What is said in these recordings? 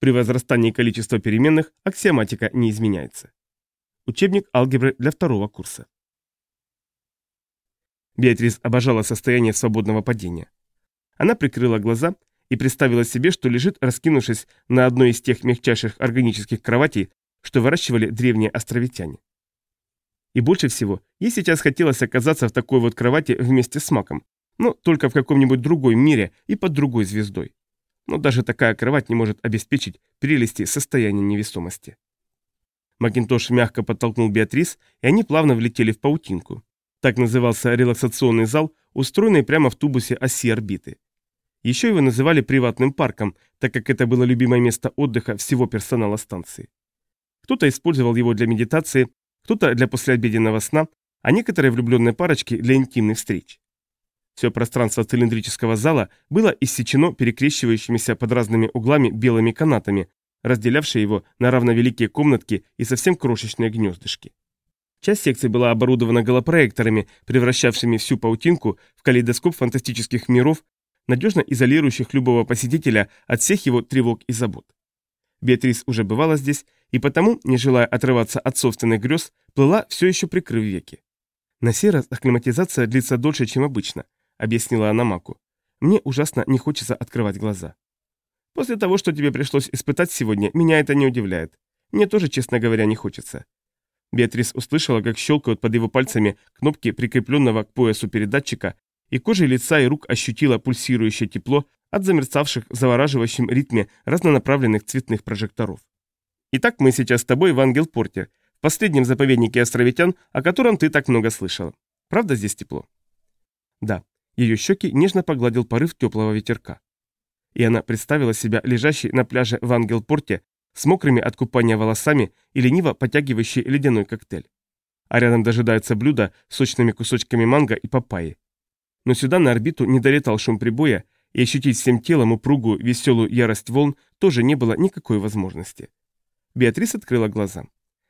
При возрастании количества переменных аксиоматика не изменяется. Учебник алгебры для второго курса. Беатрис обожала состояние свободного падения. Она прикрыла глаза и представила себе, что лежит, раскинувшись на одной из тех мягчайших органических кроватей, что выращивали древние островитяне. И больше всего, ей сейчас хотелось оказаться в такой вот кровати вместе с Маком, но только в каком-нибудь другой мире и под другой звездой. Но даже такая кровать не может обеспечить прелести состояния невесомости. Макинтош мягко подтолкнул Беатрис, и они плавно влетели в паутинку. Так назывался релаксационный зал, устроенный прямо в тубусе оси орбиты. Еще его называли приватным парком, так как это было любимое место отдыха всего персонала станции. Кто-то использовал его для медитации, кто-то для послеобеденного сна, а некоторые влюбленные парочки для интимных встреч. Все пространство цилиндрического зала было иссечено перекрещивающимися под разными углами белыми канатами, разделявшие его на равновеликие комнатки и совсем крошечные гнездышки. Часть секции была оборудована голопроекторами, превращавшими всю паутинку в калейдоскоп фантастических миров, надежно изолирующих любого посетителя от всех его тревог и забот. Беатрис уже бывала здесь, и потому, не желая отрываться от собственных грез, плыла, все еще прикрыв веки. На сей раз акклиматизация длится дольше, чем обычно –— объяснила она Маку. «Мне ужасно не хочется открывать глаза. После того, что тебе пришлось испытать сегодня, меня это не удивляет. Мне тоже, честно говоря, не хочется». Беатрис услышала, как щелкают под его пальцами кнопки прикрепленного к поясу передатчика, и кожей лица и рук ощутила пульсирующее тепло от замерцавших в завораживающем ритме разнонаправленных цветных прожекторов. «Итак, мы сейчас с тобой в Ангел-Порте, в последнем заповеднике островитян, о котором ты так много слышала. Правда здесь тепло?» «Да, ее щеки нежно погладил порыв теплого ветерка. И она представила себя лежащей на пляже в Ангелпорте с мокрыми от купания волосами и лениво потягивающей ледяной коктейль. А рядом дожидается блюдо с сочными кусочками манго и папайи. Но сюда на орбиту не долетал шум прибоя, и ощутить всем телом упругую, веселую ярость волн тоже не было никакой возможности. Беатрис открыла глаза.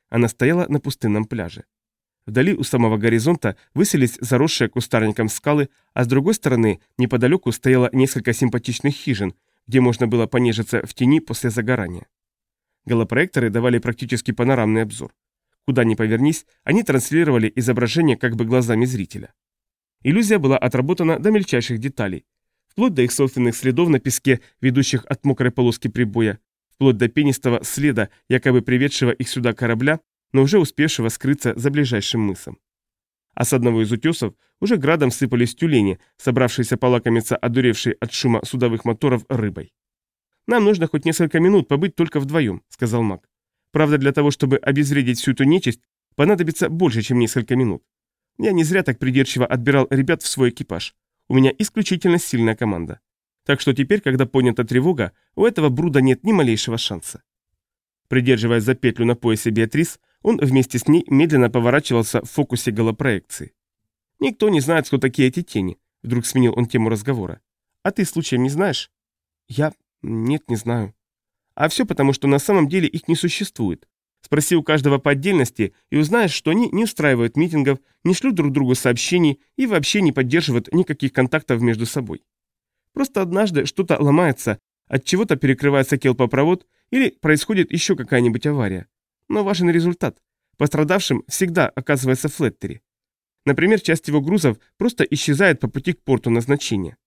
Она стояла на пустынном пляже. Вдали у самого горизонта высились заросшие кустарником скалы, а с другой стороны неподалеку стояло несколько симпатичных хижин, где можно было понежиться в тени после загорания. Голопроекторы давали практически панорамный обзор. Куда ни повернись, они транслировали изображение как бы глазами зрителя. Иллюзия была отработана до мельчайших деталей, вплоть до их собственных следов на песке, ведущих от мокрой полоски прибоя, вплоть до пенистого следа, якобы приведшего их сюда корабля, но уже успевшего скрыться за ближайшим мысом. А с одного из утесов уже градом сыпались тюлени, собравшиеся полакомиться одуревшей от шума судовых моторов рыбой. «Нам нужно хоть несколько минут побыть только вдвоем», — сказал маг. «Правда, для того, чтобы обезвредить всю эту нечисть, понадобится больше, чем несколько минут. Я не зря так придирчиво отбирал ребят в свой экипаж. У меня исключительно сильная команда. Так что теперь, когда понята тревога, у этого бруда нет ни малейшего шанса». Придерживаясь за петлю на поясе Беатрис, он вместе с ней медленно поворачивался в фокусе голопроекции. «Никто не знает, кто такие эти тени», — вдруг сменил он тему разговора. «А ты случаем не знаешь?» «Я... нет, не знаю». «А все потому, что на самом деле их не существует. Спроси у каждого по отдельности и узнаешь, что они не устраивают митингов, не шлют друг другу сообщений и вообще не поддерживают никаких контактов между собой. Просто однажды что-то ломается, от чего-то перекрывается келпопровод или происходит еще какая-нибудь авария. Но важен результат. Пострадавшим всегда оказывается Флеттери. Например, часть его грузов просто исчезает по пути к порту назначения.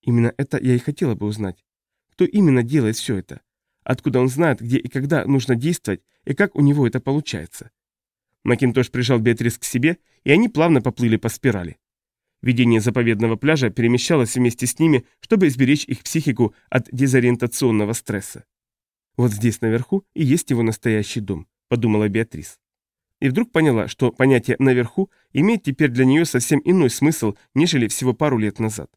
Именно это я и хотела бы узнать. Кто именно делает все это? Откуда он знает, где и когда нужно действовать, и как у него это получается? Макинтош прижал Беатрис к себе, и они плавно поплыли по спирали. Видение заповедного пляжа перемещалось вместе с ними, чтобы изберечь их психику от дезориентационного стресса. Вот здесь наверху и есть его настоящий дом, подумала Беатрис. И вдруг поняла, что понятие «наверху» имеет теперь для нее совсем иной смысл, нежели всего пару лет назад.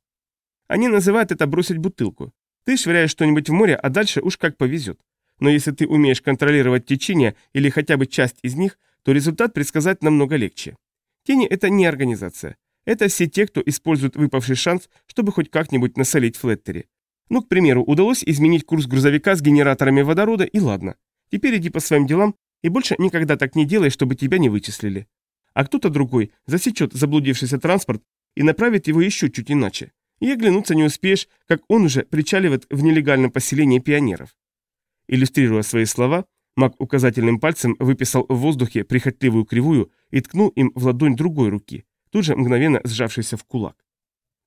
Они называют это бросить бутылку. Ты швыряешь что-нибудь в море, а дальше уж как повезет. Но если ты умеешь контролировать течение или хотя бы часть из них, то результат предсказать намного легче. Тени – это не организация. Это все те, кто использует выпавший шанс, чтобы хоть как-нибудь насолить Флеттери. Ну, к примеру, удалось изменить курс грузовика с генераторами водорода, и ладно. Теперь иди по своим делам и больше никогда так не делай, чтобы тебя не вычислили. А кто-то другой засечет заблудившийся транспорт и направит его еще чуть иначе. И оглянуться не успеешь, как он уже причаливает в нелегальном поселении пионеров. Иллюстрируя свои слова, Маг указательным пальцем выписал в воздухе прихотливую кривую и ткнул им в ладонь другой руки, тут же мгновенно сжавшийся в кулак.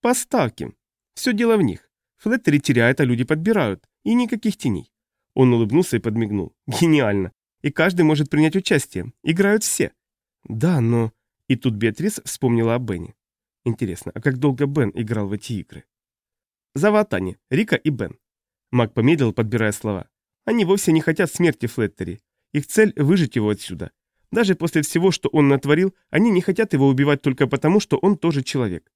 «Поставки. Все дело в них. Флеттери теряют, а люди подбирают. И никаких теней». Он улыбнулся и подмигнул. «Гениально. И каждый может принять участие. Играют все». «Да, но...» И тут Беатрис вспомнила о Бене. Интересно, а как долго Бен играл в эти игры? Заватани, Рика и Бен. Маг помедлил, подбирая слова. Они вовсе не хотят смерти Флеттери. Их цель – выжить его отсюда. Даже после всего, что он натворил, они не хотят его убивать только потому, что он тоже человек.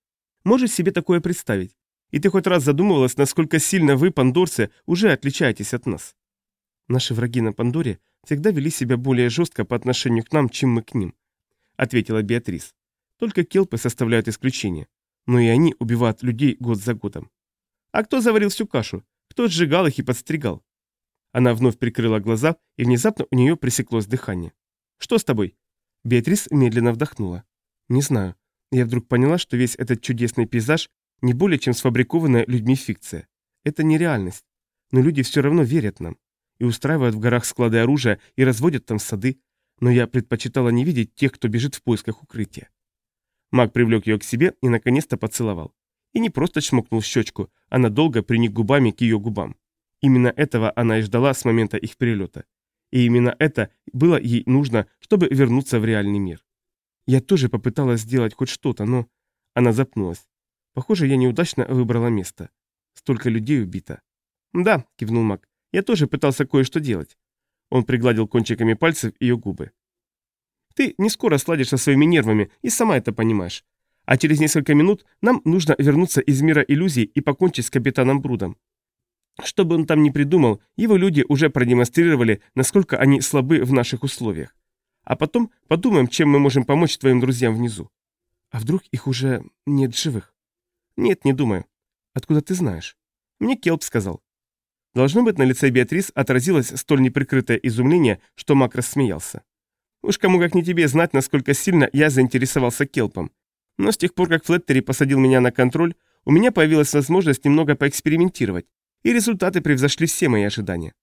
Можешь себе такое представить? И ты хоть раз задумывалась, насколько сильно вы, пандорцы, уже отличаетесь от нас? Наши враги на Пандоре всегда вели себя более жестко по отношению к нам, чем мы к ним, ответила Беатрис. Только келпы составляют исключение. Но и они убивают людей год за годом. А кто заварил всю кашу? Кто сжигал их и подстригал? Она вновь прикрыла глаза, и внезапно у нее пресеклось дыхание. «Что с тобой?» Беатрис медленно вдохнула. «Не знаю. Я вдруг поняла, что весь этот чудесный пейзаж не более чем сфабрикованная людьми фикция. Это нереальность. Но люди все равно верят нам. И устраивают в горах склады оружия и разводят там сады. Но я предпочитала не видеть тех, кто бежит в поисках укрытия». Маг привлек ее к себе и наконец-то поцеловал. И не просто чмокнул щечку, а надолго приник губами к ее губам. Именно этого она и ждала с момента их перелета. И именно это было ей нужно, чтобы вернуться в реальный мир. Я тоже попыталась сделать хоть что-то, но... Она запнулась. Похоже, я неудачно выбрала место. Столько людей убито. Да, кивнул Мак. Я тоже пытался кое-что делать. Он пригладил кончиками пальцев ее губы. Ты не скоро сладишь со своими нервами и сама это понимаешь. А через несколько минут нам нужно вернуться из мира иллюзий и покончить с капитаном Брудом. Что бы он там ни придумал, его люди уже продемонстрировали, насколько они слабы в наших условиях. А потом подумаем, чем мы можем помочь твоим друзьям внизу. А вдруг их уже нет живых? Нет, не думаю. Откуда ты знаешь? Мне Келп сказал. Должно быть, на лице Беатрис отразилось столь неприкрытое изумление, что Мак рассмеялся. Уж кому как не тебе знать, насколько сильно я заинтересовался Келпом. Но с тех пор, как Флеттери посадил меня на контроль, у меня появилась возможность немного поэкспериментировать и результаты превзошли все мои ожидания.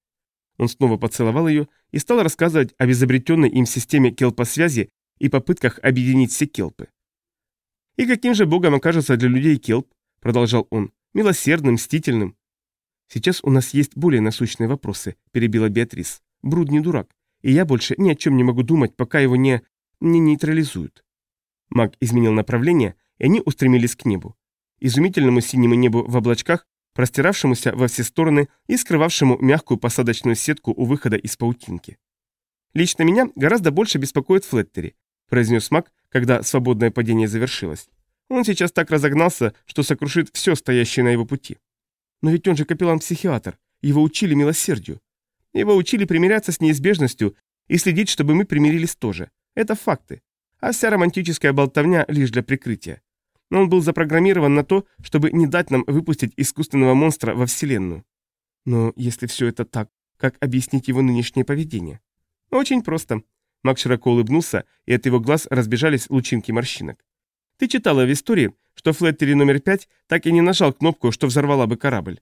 Он снова поцеловал ее и стал рассказывать об изобретенной им системе келпосвязи и попытках объединить все келпы. «И каким же богом окажется для людей келп?» – продолжал он. «Милосердным, мстительным». «Сейчас у нас есть более насущные вопросы», – перебила Беатрис. «Бруд не дурак, и я больше ни о чем не могу думать, пока его не... не нейтрализуют». Маг изменил направление, и они устремились к небу. Изумительному синему небу в облачках простиравшемуся во все стороны и скрывавшему мягкую посадочную сетку у выхода из паутинки. «Лично меня гораздо больше беспокоит Флеттери», – произнес Мак, когда свободное падение завершилось. «Он сейчас так разогнался, что сокрушит все стоящее на его пути. Но ведь он же капеллан-психиатр, его учили милосердию. Его учили примиряться с неизбежностью и следить, чтобы мы примирились тоже. Это факты. А вся романтическая болтовня лишь для прикрытия но он был запрограммирован на то, чтобы не дать нам выпустить искусственного монстра во Вселенную. Но если все это так, как объяснить его нынешнее поведение? Очень просто. Мак широко улыбнулся, и от его глаз разбежались лучинки морщинок. Ты читала в истории, что Флеттери номер пять так и не нажал кнопку, что взорвала бы корабль.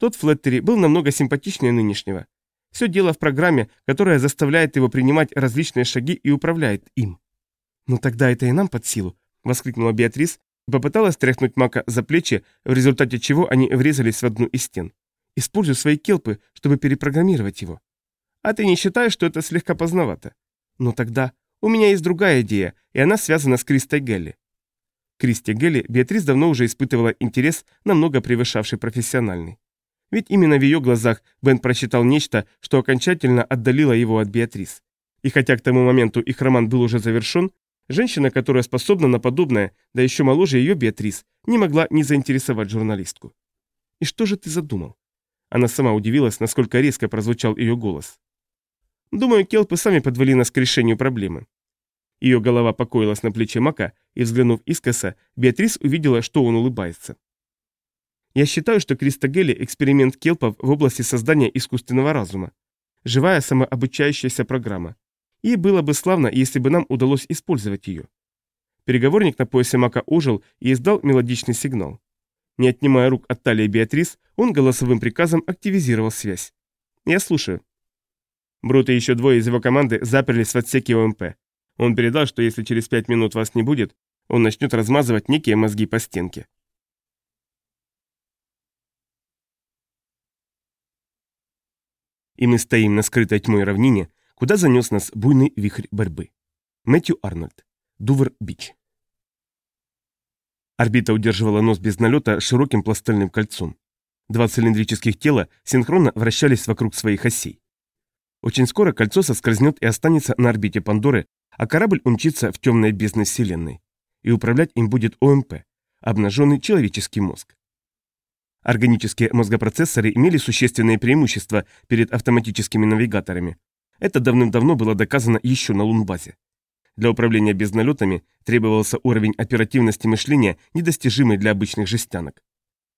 Тот Флеттери был намного симпатичнее нынешнего. Все дело в программе, которая заставляет его принимать различные шаги и управляет им. «Ну тогда это и нам под силу», — воскликнула Беатрис, Попыталась тряхнуть Мака за плечи, в результате чего они врезались в одну из стен. Используй свои келпы, чтобы перепрограммировать его. А ты не считаешь, что это слегка поздновато? Ну тогда у меня есть другая идея, и она связана с Кристой Гелли. Кристи Гелли Беатрис давно уже испытывала интерес, намного превышавший профессиональный. Ведь именно в ее глазах Бен прочитал нечто, что окончательно отдалило его от Беатрис. И хотя к тому моменту их роман был уже завершен, Женщина, которая способна на подобное, да еще моложе ее Беатрис, не могла не заинтересовать журналистку. «И что же ты задумал?» Она сама удивилась, насколько резко прозвучал ее голос. «Думаю, келпы сами подвели нас к решению проблемы». Ее голова покоилась на плече Мака, и, взглянув искоса, Беатрис увидела, что он улыбается. «Я считаю, что Кристогели – эксперимент келпов в области создания искусственного разума. Живая самообучающаяся программа. И было бы славно, если бы нам удалось использовать ее. Переговорник на поясе Мака ожил и издал мелодичный сигнал. Не отнимая рук от талии Беатрис, он голосовым приказом активизировал связь. «Я слушаю». Брут и еще двое из его команды заперлись в отсеке ОМП. Он передал, что если через пять минут вас не будет, он начнет размазывать некие мозги по стенке. И мы стоим на скрытой тьмой равнине, куда занес нас буйный вихрь борьбы. Мэтью Арнольд. Dover Beach. Орбита удерживала нос без налета широким пластельным кольцом. Два цилиндрических тела синхронно вращались вокруг своих осей. Очень скоро кольцо соскользнет и останется на орбите Пандоры, а корабль умчится в темное бездны Вселенной. И управлять им будет ОМП, обнаженный человеческий мозг. Органические мозгопроцессоры имели существенные преимущества перед автоматическими навигаторами. Это давным-давно было доказано еще на Лунбазе. Для управления безналетами требовался уровень оперативности мышления, недостижимый для обычных жестянок.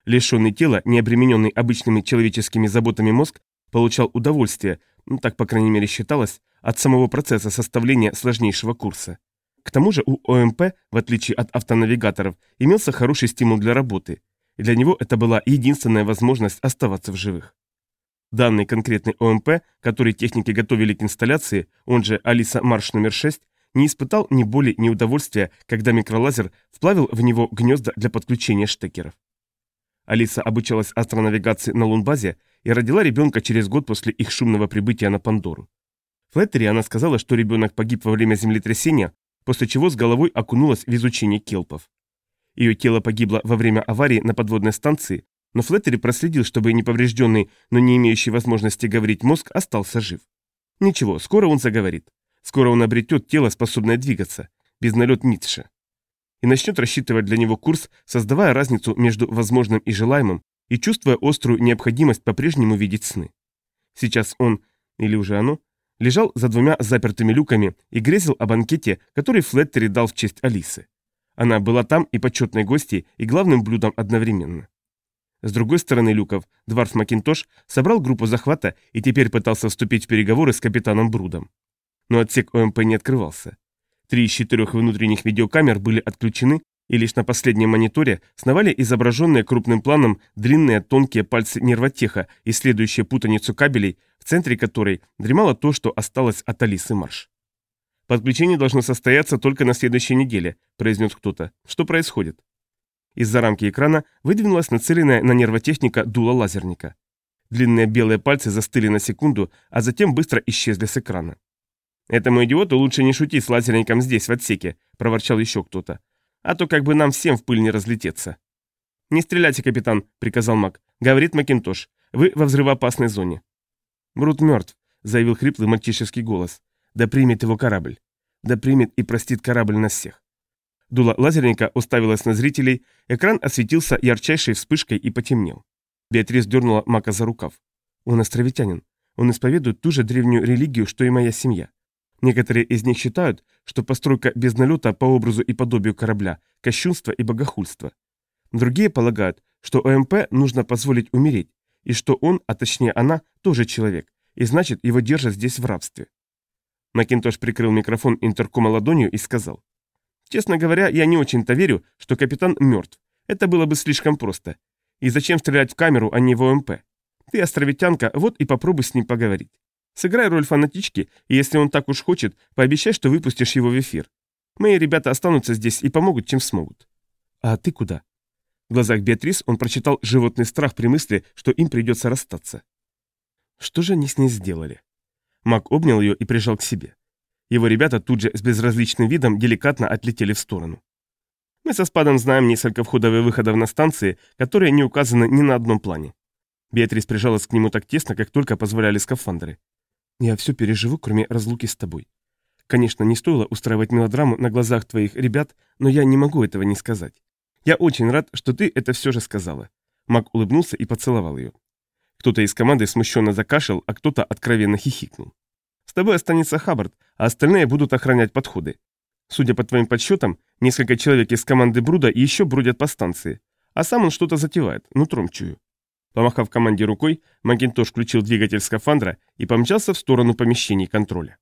Лишенный тела, не обремененный обычными человеческими заботами мозг, получал удовольствие, ну, так по крайней мере считалось, от самого процесса составления сложнейшего курса. К тому же у ОМП, в отличие от автонавигаторов, имелся хороший стимул для работы, и для него это была единственная возможность оставаться в живых. Данный конкретный ОМП, который техники готовили к инсталляции, он же Алиса Марш номер 6, не испытал ни боли, ни удовольствия, когда микролазер вплавил в него гнезда для подключения штекеров. Алиса обучалась астронавигации на Лунбазе и родила ребенка через год после их шумного прибытия на Пандору. Флеттери она сказала, что ребенок погиб во время землетрясения, после чего с головой окунулась в изучение келпов. Ее тело погибло во время аварии на подводной станции, но Флеттери проследил, чтобы неповрежденный, но не имеющий возможности говорить мозг остался жив. Ничего, скоро он заговорит. Скоро он обретет тело, способное двигаться, без налет Ницше. И начнет рассчитывать для него курс, создавая разницу между возможным и желаемым, и чувствуя острую необходимость по-прежнему видеть сны. Сейчас он, или уже оно, лежал за двумя запертыми люками и грезил о банкете, который Флеттери дал в честь Алисы. Она была там и почетной гостьей, и главным блюдом одновременно. С другой стороны люков Дварф Макинтош собрал группу захвата и теперь пытался вступить в переговоры с капитаном Брудом. Но отсек ОМП не открывался. Три из четырех внутренних видеокамер были отключены, и лишь на последнем мониторе сновали изображенные крупным планом длинные тонкие пальцы нервотеха, исследующие путаницу кабелей, в центре которой дремало то, что осталось от Алисы Марш. «Подключение должно состояться только на следующей неделе», – произнес кто-то. «Что происходит?» Из-за рамки экрана выдвинулась нацеленная на нервотехника дуло лазерника. Длинные белые пальцы застыли на секунду, а затем быстро исчезли с экрана. «Этому идиоту лучше не шутить с лазерником здесь, в отсеке», – проворчал еще кто-то. «А то как бы нам всем в пыль не разлететься». «Не стреляйте, капитан», – приказал Мак. «Говорит Макинтош. Вы во взрывоопасной зоне». «Брут мертв», – заявил хриплый мальчишеский голос. «Да примет его корабль. Да примет и простит корабль нас всех». Дуло лазерника уставилась на зрителей, экран осветился ярчайшей вспышкой и потемнел. Беатрис дернула Мака за рукав. «Он островитянин. Он исповедует ту же древнюю религию, что и моя семья. Некоторые из них считают, что постройка без налета по образу и подобию корабля – кощунство и богохульство. Другие полагают, что ОМП нужно позволить умереть, и что он, а точнее она, тоже человек, и значит его держат здесь в рабстве. Макинтош прикрыл микрофон интеркома ладонью и сказал. «Честно говоря, я не очень-то верю, что капитан мертв. Это было бы слишком просто. И зачем стрелять в камеру, а не в ОМП? Ты островитянка, вот и попробуй с ним поговорить. Сыграй роль фанатички, и если он так уж хочет, пообещай, что выпустишь его в эфир. Мои ребята останутся здесь и помогут, чем смогут. А ты куда? В глазах Беатрис он прочитал животный страх при мысли, что им придется расстаться. Что же они с ней сделали? Мак обнял ее и прижал к себе. Его ребята тут же с безразличным видом деликатно отлетели в сторону. Мы со Спадом знаем несколько входов и выходов на станции, которые не указаны ни на одном плане. Беатрис прижалась к нему так тесно, как только позволяли скафандры. Я все переживу, кроме разлуки с тобой. Конечно, не стоило устраивать мелодраму на глазах твоих ребят, но я не могу этого не сказать. Я очень рад, что ты это все же сказала. Мак улыбнулся и поцеловал ее. Кто-то из команды смущенно закашлял, а кто-то откровенно хихикнул. С тобой останется Хаббард, а остальные будут охранять подходы. Судя по твоим подсчетам, несколько человек из команды Бруда еще бродят по станции. А сам он что-то затевает, нутром чую. Помахав команде рукой, Макинтош включил двигатель скафандра и помчался в сторону помещений контроля.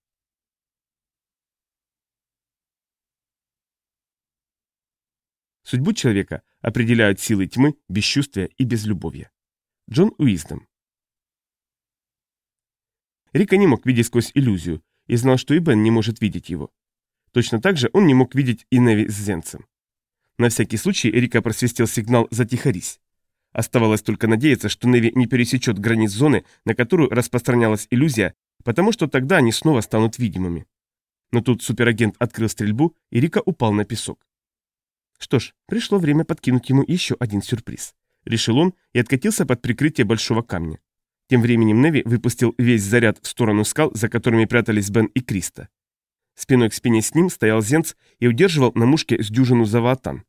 Судьбу человека определяют силы тьмы, бесчувствия и безлюбовья. Джон Уиздом Рика не мог видеть сквозь иллюзию и знал, что и Бен не может видеть его. Точно так же он не мог видеть и Неви с Зенцем. На всякий случай Рика просвистел сигнал «Затихарись». Оставалось только надеяться, что Неви не пересечет границ зоны, на которую распространялась иллюзия, потому что тогда они снова станут видимыми. Но тут суперагент открыл стрельбу, и Рика упал на песок. Что ж, пришло время подкинуть ему еще один сюрприз. Решил он и откатился под прикрытие большого камня. Тем временем Неви выпустил весь заряд в сторону скал, за которыми прятались Бен и Криста. Спиной к спине с ним стоял Зенц и удерживал на мушке с дюжину заваатан.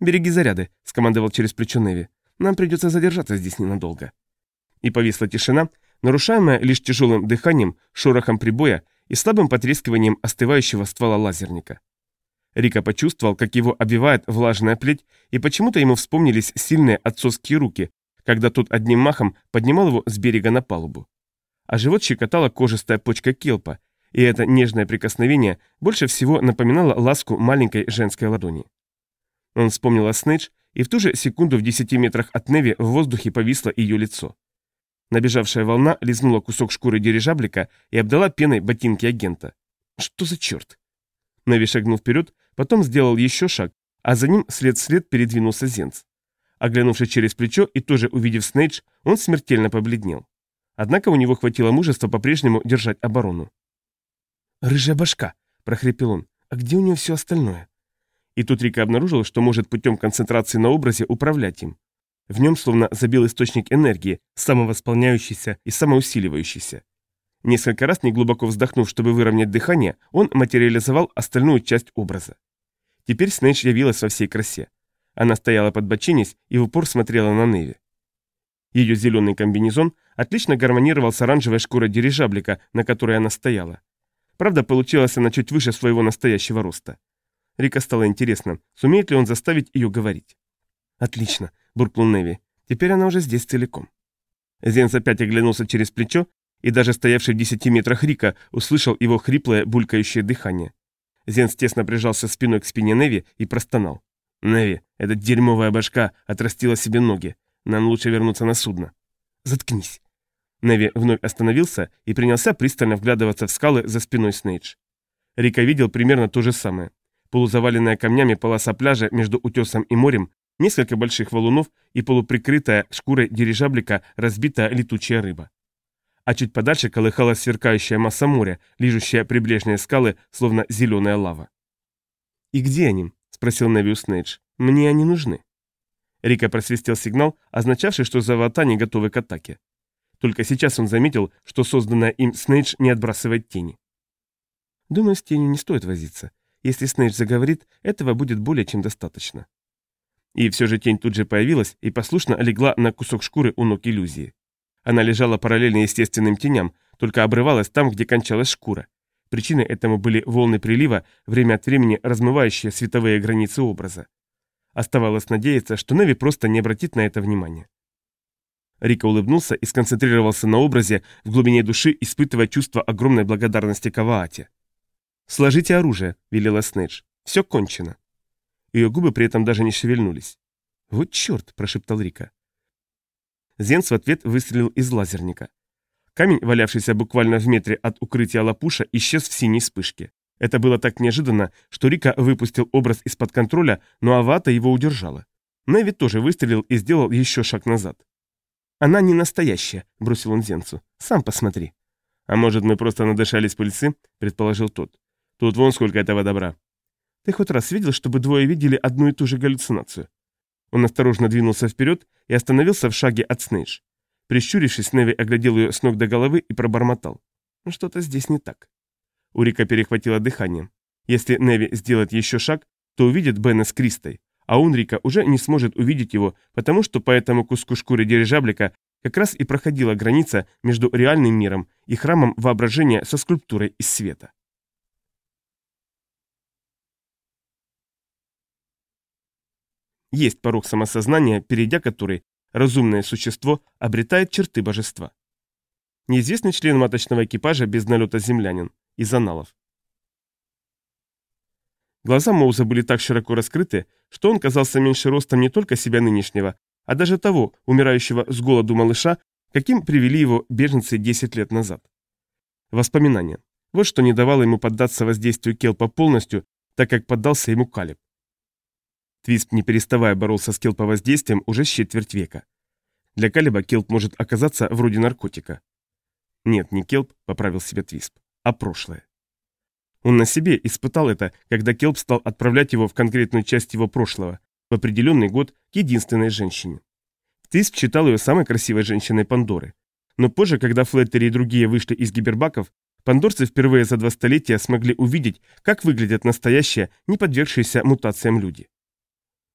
«Береги заряды», — скомандовал через плечо Неви. «Нам придется задержаться здесь ненадолго». И повисла тишина, нарушаемая лишь тяжелым дыханием, шорохом прибоя и слабым потрескиванием остывающего ствола лазерника. Рика почувствовал, как его обвивает влажная плеть, и почему-то ему вспомнились сильные отцовские руки, когда тот одним махом поднимал его с берега на палубу. А живот щекотала кожистая почка келпа, и это нежное прикосновение больше всего напоминало ласку маленькой женской ладони. Он вспомнил о Снейдж, и в ту же секунду в десяти метрах от Неви в воздухе повисло ее лицо. Набежавшая волна лизнула кусок шкуры дирижаблика и обдала пеной ботинки агента. Что за черт? Неви шагнул вперед, потом сделал еще шаг, а за ним след в след передвинулся Зенц. Оглянувшись через плечо и тоже увидев Снейдж, он смертельно побледнел. Однако у него хватило мужества по-прежнему держать оборону. «Рыжая башка!» – прохрипел он. «А где у нее все остальное?» И тут Рика обнаружил, что может путем концентрации на образе управлять им. В нем словно забил источник энергии, самовосполняющийся и самоусиливающийся. Несколько раз, неглубоко вздохнув, чтобы выровнять дыхание, он материализовал остальную часть образа. Теперь Снэйдж явилась во всей красе. Она стояла под бочинись и в упор смотрела на Неви. Ее зеленый комбинезон отлично гармонировал с оранжевой шкурой дирижаблика, на которой она стояла. Правда, получилась она чуть выше своего настоящего роста. Рика стало интересно, сумеет ли он заставить ее говорить. «Отлично», — буркнул Неви. «Теперь она уже здесь целиком». Зенс опять оглянулся через плечо, и даже стоявший в десяти метрах Рика услышал его хриплое, булькающее дыхание. Зенс тесно прижался спиной к спине Неви и простонал. «Неви, эта дерьмовая башка отрастила себе ноги. Нам лучше вернуться на судно». «Заткнись». Неви вновь остановился и принялся пристально вглядываться в скалы за спиной Снейдж. Рика видел примерно то же самое. Полузаваленная камнями полоса пляжа между утесом и морем, несколько больших валунов и полуприкрытая шкурой дирижаблика разбитая летучая рыба. А чуть подальше колыхалась сверкающая масса моря, лижущая прибрежные скалы, словно зеленая лава. «И где они?» – спросил Неви у Снейдж. «Мне они нужны». Рика просвистел сигнал, означавший, что завода не готовы к атаке. Только сейчас он заметил, что созданная им Снейдж не отбрасывает тени. Думаю, с тенью не стоит возиться. Если Снейдж заговорит, этого будет более чем достаточно. И все же тень тут же появилась и послушно легла на кусок шкуры у ног иллюзии. Она лежала параллельно естественным теням, только обрывалась там, где кончалась шкура. Причиной этому были волны прилива, время от времени размывающие световые границы образа. Оставалось надеяться, что Неви просто не обратит на это внимания. Рика улыбнулся и сконцентрировался на образе, в глубине души испытывая чувство огромной благодарности Каваате. «Сложите оружие», — велела Снэдж. «Все кончено». Ее губы при этом даже не шевельнулись. «Вот черт», — прошептал Рика. Зенс в ответ выстрелил из лазерника. Камень, валявшийся буквально в метре от укрытия лапуша, исчез в синей вспышке. Это было так неожиданно, что Рика выпустил образ из-под контроля, но Авата его удержала. Неви тоже выстрелил и сделал еще шаг назад. «Она не настоящая», — бросил он Зенцу. «Сам посмотри». «А может, мы просто надышались пыльцы?» — предположил тот. «Тут вон сколько этого добра». «Ты хоть раз видел, чтобы двое видели одну и ту же галлюцинацию?» Он осторожно двинулся вперед и остановился в шаге от Снейдж. Прищурившись, Неви оглядел ее с ног до головы и пробормотал. «Ну, «Что-то здесь не так». У Рика перехватило дыхание. Если Неви сделает еще шаг, то увидит Бена с Кристой, а Унрика уже не сможет увидеть его, потому что по этому куску шкуры дирижаблика как раз и проходила граница между реальным миром и храмом воображения со скульптурой из света. Есть порог самосознания, перейдя который разумное существо обретает черты божества. Неизвестный член маточного экипажа без налета землянин, из аналов. Глаза Моуза были так широко раскрыты, что он казался меньше ростом не только себя нынешнего, а даже того, умирающего с голоду малыша, каким привели его беженцы 10 лет назад. Воспоминания. Вот что не давало ему поддаться воздействию Келпа полностью, так как поддался ему Калиб. Твисп, не переставая, боролся с Келпа-воздействием уже с четверть века. Для Калиба Келп может оказаться вроде наркотика. Нет, не Келп, поправил себе Твисп, а прошлое. Он на себе испытал это, когда Келп стал отправлять его в конкретную часть его прошлого, в определенный год к единственной женщине. Твисп считал ее самой красивой женщиной Пандоры. Но позже, когда Флеттери и другие вышли из гибербаков, пандорцы впервые за два столетия смогли увидеть, как выглядят настоящие, не подвергшиеся мутациям люди.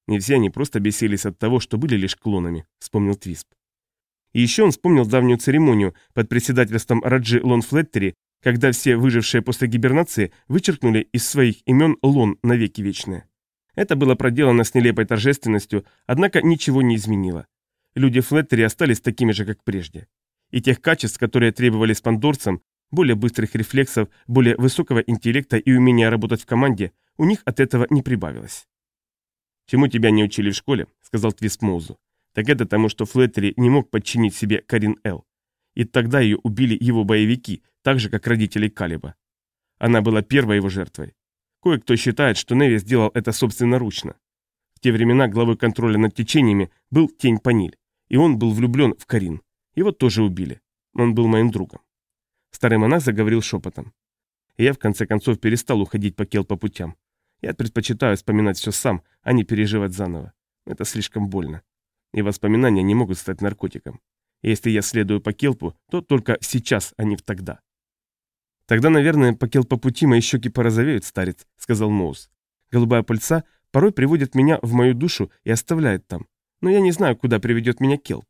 Не все они просто бесились от того, что были лишь клонами, вспомнил Твисп. И еще он вспомнил давнюю церемонию под председательством Раджи Лон Флеттери, когда все выжившие после гибернации вычеркнули из своих имен Лон навеки вечные. Это было проделано с нелепой торжественностью, однако ничего не изменило. Люди Флеттери остались такими же, как прежде. И тех качеств, которые требовались пандорцам, более быстрых рефлексов, более высокого интеллекта и умения работать в команде, у них от этого не прибавилось. «Чему тебя не учили в школе?» — сказал Твист Моузу. «Так это тому, что Флеттери не мог подчинить себе Карин Эл. И тогда ее убили его боевики, так же, как родители Калиба. Она была первой его жертвой. Кое-кто считает, что Неви сделал это собственноручно. В те времена главой контроля над течениями был Тень Паниль, и он был влюблен в Карин. Его тоже убили. Он был моим другом. Старый монах заговорил шепотом. И я в конце концов перестал уходить по кел по путям. Я предпочитаю вспоминать все сам, а не переживать заново. Это слишком больно. И воспоминания не могут стать наркотиком. Если я следую по келпу, то только сейчас, а не в тогда. Тогда, наверное, по келпу пути мои щеки порозовеют, старец, сказал Моус. Голубая пыльца порой приводит меня в мою душу и оставляет там. Но я не знаю, куда приведет меня келп.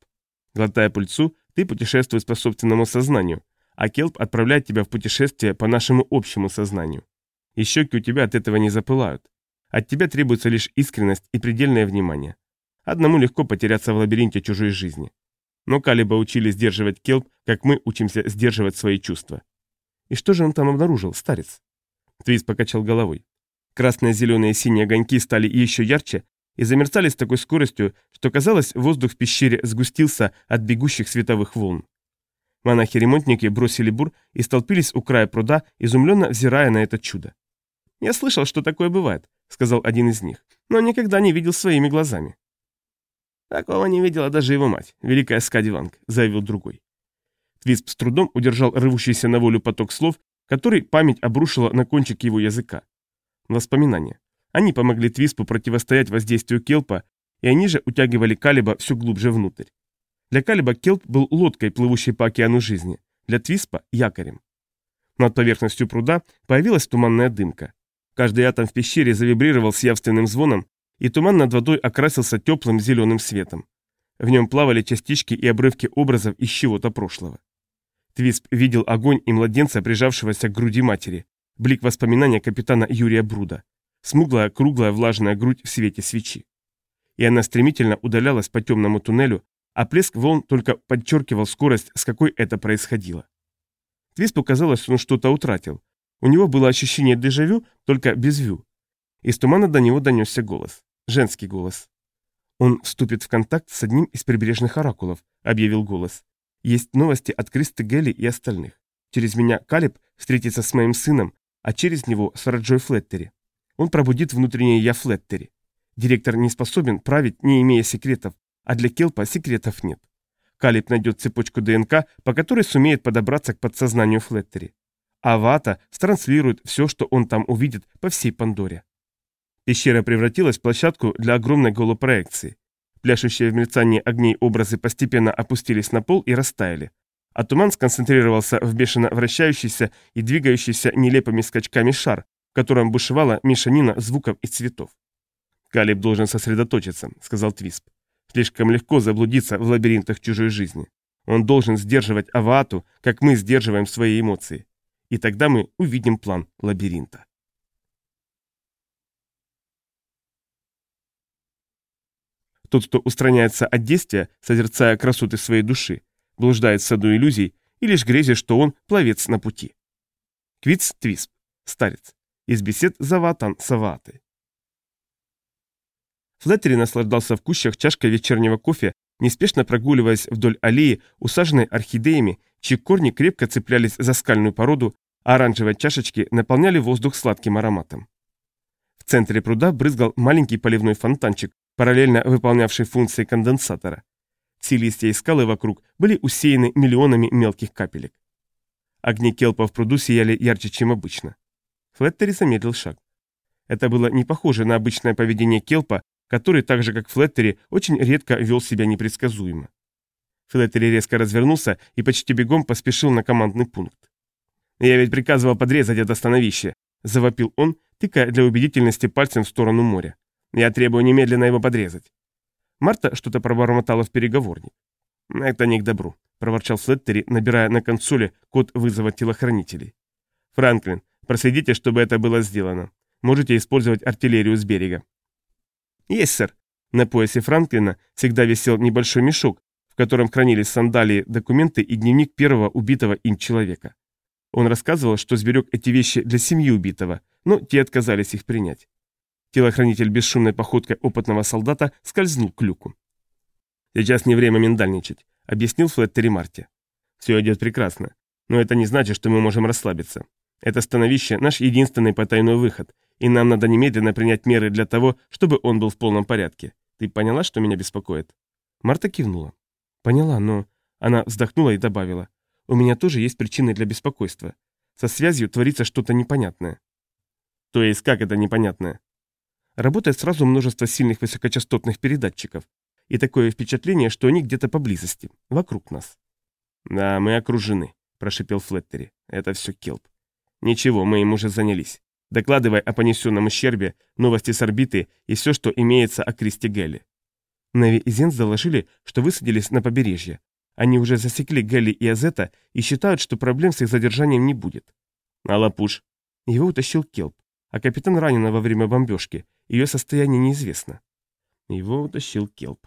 Глотая пыльцу, ты путешествуешь по собственному сознанию, а келп отправляет тебя в путешествие по нашему общему сознанию и щеки у тебя от этого не запылают. От тебя требуется лишь искренность и предельное внимание. Одному легко потеряться в лабиринте чужой жизни. Но Калиба учили сдерживать келп, как мы учимся сдерживать свои чувства. И что же он там обнаружил, старец? Твиз покачал головой. Красные, зеленые и синие огоньки стали еще ярче и замерцали с такой скоростью, что казалось, воздух в пещере сгустился от бегущих световых волн. Монахи-ремонтники бросили бур и столпились у края пруда, изумленно взирая на это чудо. «Я слышал, что такое бывает», — сказал один из них, «но никогда не видел своими глазами». «Такого не видела даже его мать, великая Скадиванг», — заявил другой. Твисп с трудом удержал рвущийся на волю поток слов, который память обрушила на кончик его языка. Воспоминания. Они помогли Твиспу противостоять воздействию Келпа, и они же утягивали Калиба все глубже внутрь. Для Калиба Келп был лодкой, плывущей по океану жизни, для Твиспа – якорем. Над поверхностью пруда появилась туманная дымка. Каждый атом в пещере завибрировал с явственным звоном, и туман над водой окрасился теплым зеленым светом. В нем плавали частички и обрывки образов из чего-то прошлого. Твисп видел огонь и младенца, прижавшегося к груди матери, блик воспоминания капитана Юрия Бруда, смуглая, круглая, влажная грудь в свете свечи. И она стремительно удалялась по темному туннелю, а плеск волн только подчеркивал скорость, с какой это происходило. Твиспу казалось, что он что-то утратил, у него было ощущение дежавю, только без вю. Из тумана до него донесся голос. Женский голос. «Он вступит в контакт с одним из прибрежных оракулов», — объявил голос. «Есть новости от Кристы Гелли и остальных. Через меня Калиб встретится с моим сыном, а через него с Раджой Флеттери. Он пробудит внутреннее я Флеттери. Директор не способен править, не имея секретов, а для Келпа секретов нет. Калиб найдет цепочку ДНК, по которой сумеет подобраться к подсознанию Флеттери а Вата транслирует все, что он там увидит по всей Пандоре. Пещера превратилась в площадку для огромной голопроекции. Пляшущие в мерцании огней образы постепенно опустились на пол и растаяли, а туман сконцентрировался в бешено вращающийся и двигающийся нелепыми скачками шар, в котором бушевала мешанина звуков и цветов. «Калиб должен сосредоточиться», — сказал Твисп. «Слишком легко заблудиться в лабиринтах чужой жизни. Он должен сдерживать Аваату, как мы сдерживаем свои эмоции и тогда мы увидим план лабиринта. Тот, кто устраняется от действия, созерцая красоты своей души, блуждает в саду иллюзий и лишь грезит, что он пловец на пути. Квиц Твисп, старец, из бесед Заватан Саваты. Флеттери наслаждался в кущах чашкой вечернего кофе, неспешно прогуливаясь вдоль аллеи, усаженной орхидеями чьи корни крепко цеплялись за скальную породу, а оранжевые чашечки наполняли воздух сладким ароматом. В центре пруда брызгал маленький поливной фонтанчик, параллельно выполнявший функции конденсатора. Все листья и скалы вокруг были усеяны миллионами мелких капелек. Огни келпа в пруду сияли ярче, чем обычно. Флеттери замедлил шаг. Это было не похоже на обычное поведение келпа, который, так же как Флеттери, очень редко вел себя непредсказуемо. Флеттери резко развернулся и почти бегом поспешил на командный пункт. «Я ведь приказывал подрезать это становище», – завопил он, тыкая для убедительности пальцем в сторону моря. «Я требую немедленно его подрезать». Марта что-то пробормотала в переговорник. «Это не к добру», – проворчал Флеттери, набирая на консоли код вызова телохранителей. «Франклин, проследите, чтобы это было сделано. Можете использовать артиллерию с берега». «Есть, сэр». На поясе Франклина всегда висел небольшой мешок, в котором хранились сандалии, документы и дневник первого убитого им человека. Он рассказывал, что сберег эти вещи для семьи убитого, но те отказались их принять. Телохранитель бесшумной походкой опытного солдата скользнул к люку. «Сейчас не время миндальничать», — объяснил Флеттери Марти. «Все идет прекрасно, но это не значит, что мы можем расслабиться. Это становище — наш единственный потайной выход, и нам надо немедленно принять меры для того, чтобы он был в полном порядке. Ты поняла, что меня беспокоит?» Марта кивнула. «Поняла, но...» Она вздохнула и добавила. «У меня тоже есть причины для беспокойства. Со связью творится что-то непонятное». «То есть как это непонятное?» Работает сразу множество сильных высокочастотных передатчиков. И такое впечатление, что они где-то поблизости, вокруг нас. «Да, мы окружены», – прошипел Флеттери. «Это все Келп». «Ничего, мы им уже занялись. Докладывай о понесенном ущербе, новости с орбиты и все, что имеется о Кристи Гелли». Неви и Зенс доложили, что высадились на побережье. Они уже засекли Гелли и Азета и считают, что проблем с их задержанием не будет. А Лапуш? Его утащил Келп, а капитан ранена во время бомбежки, ее состояние неизвестно. Его утащил Келп.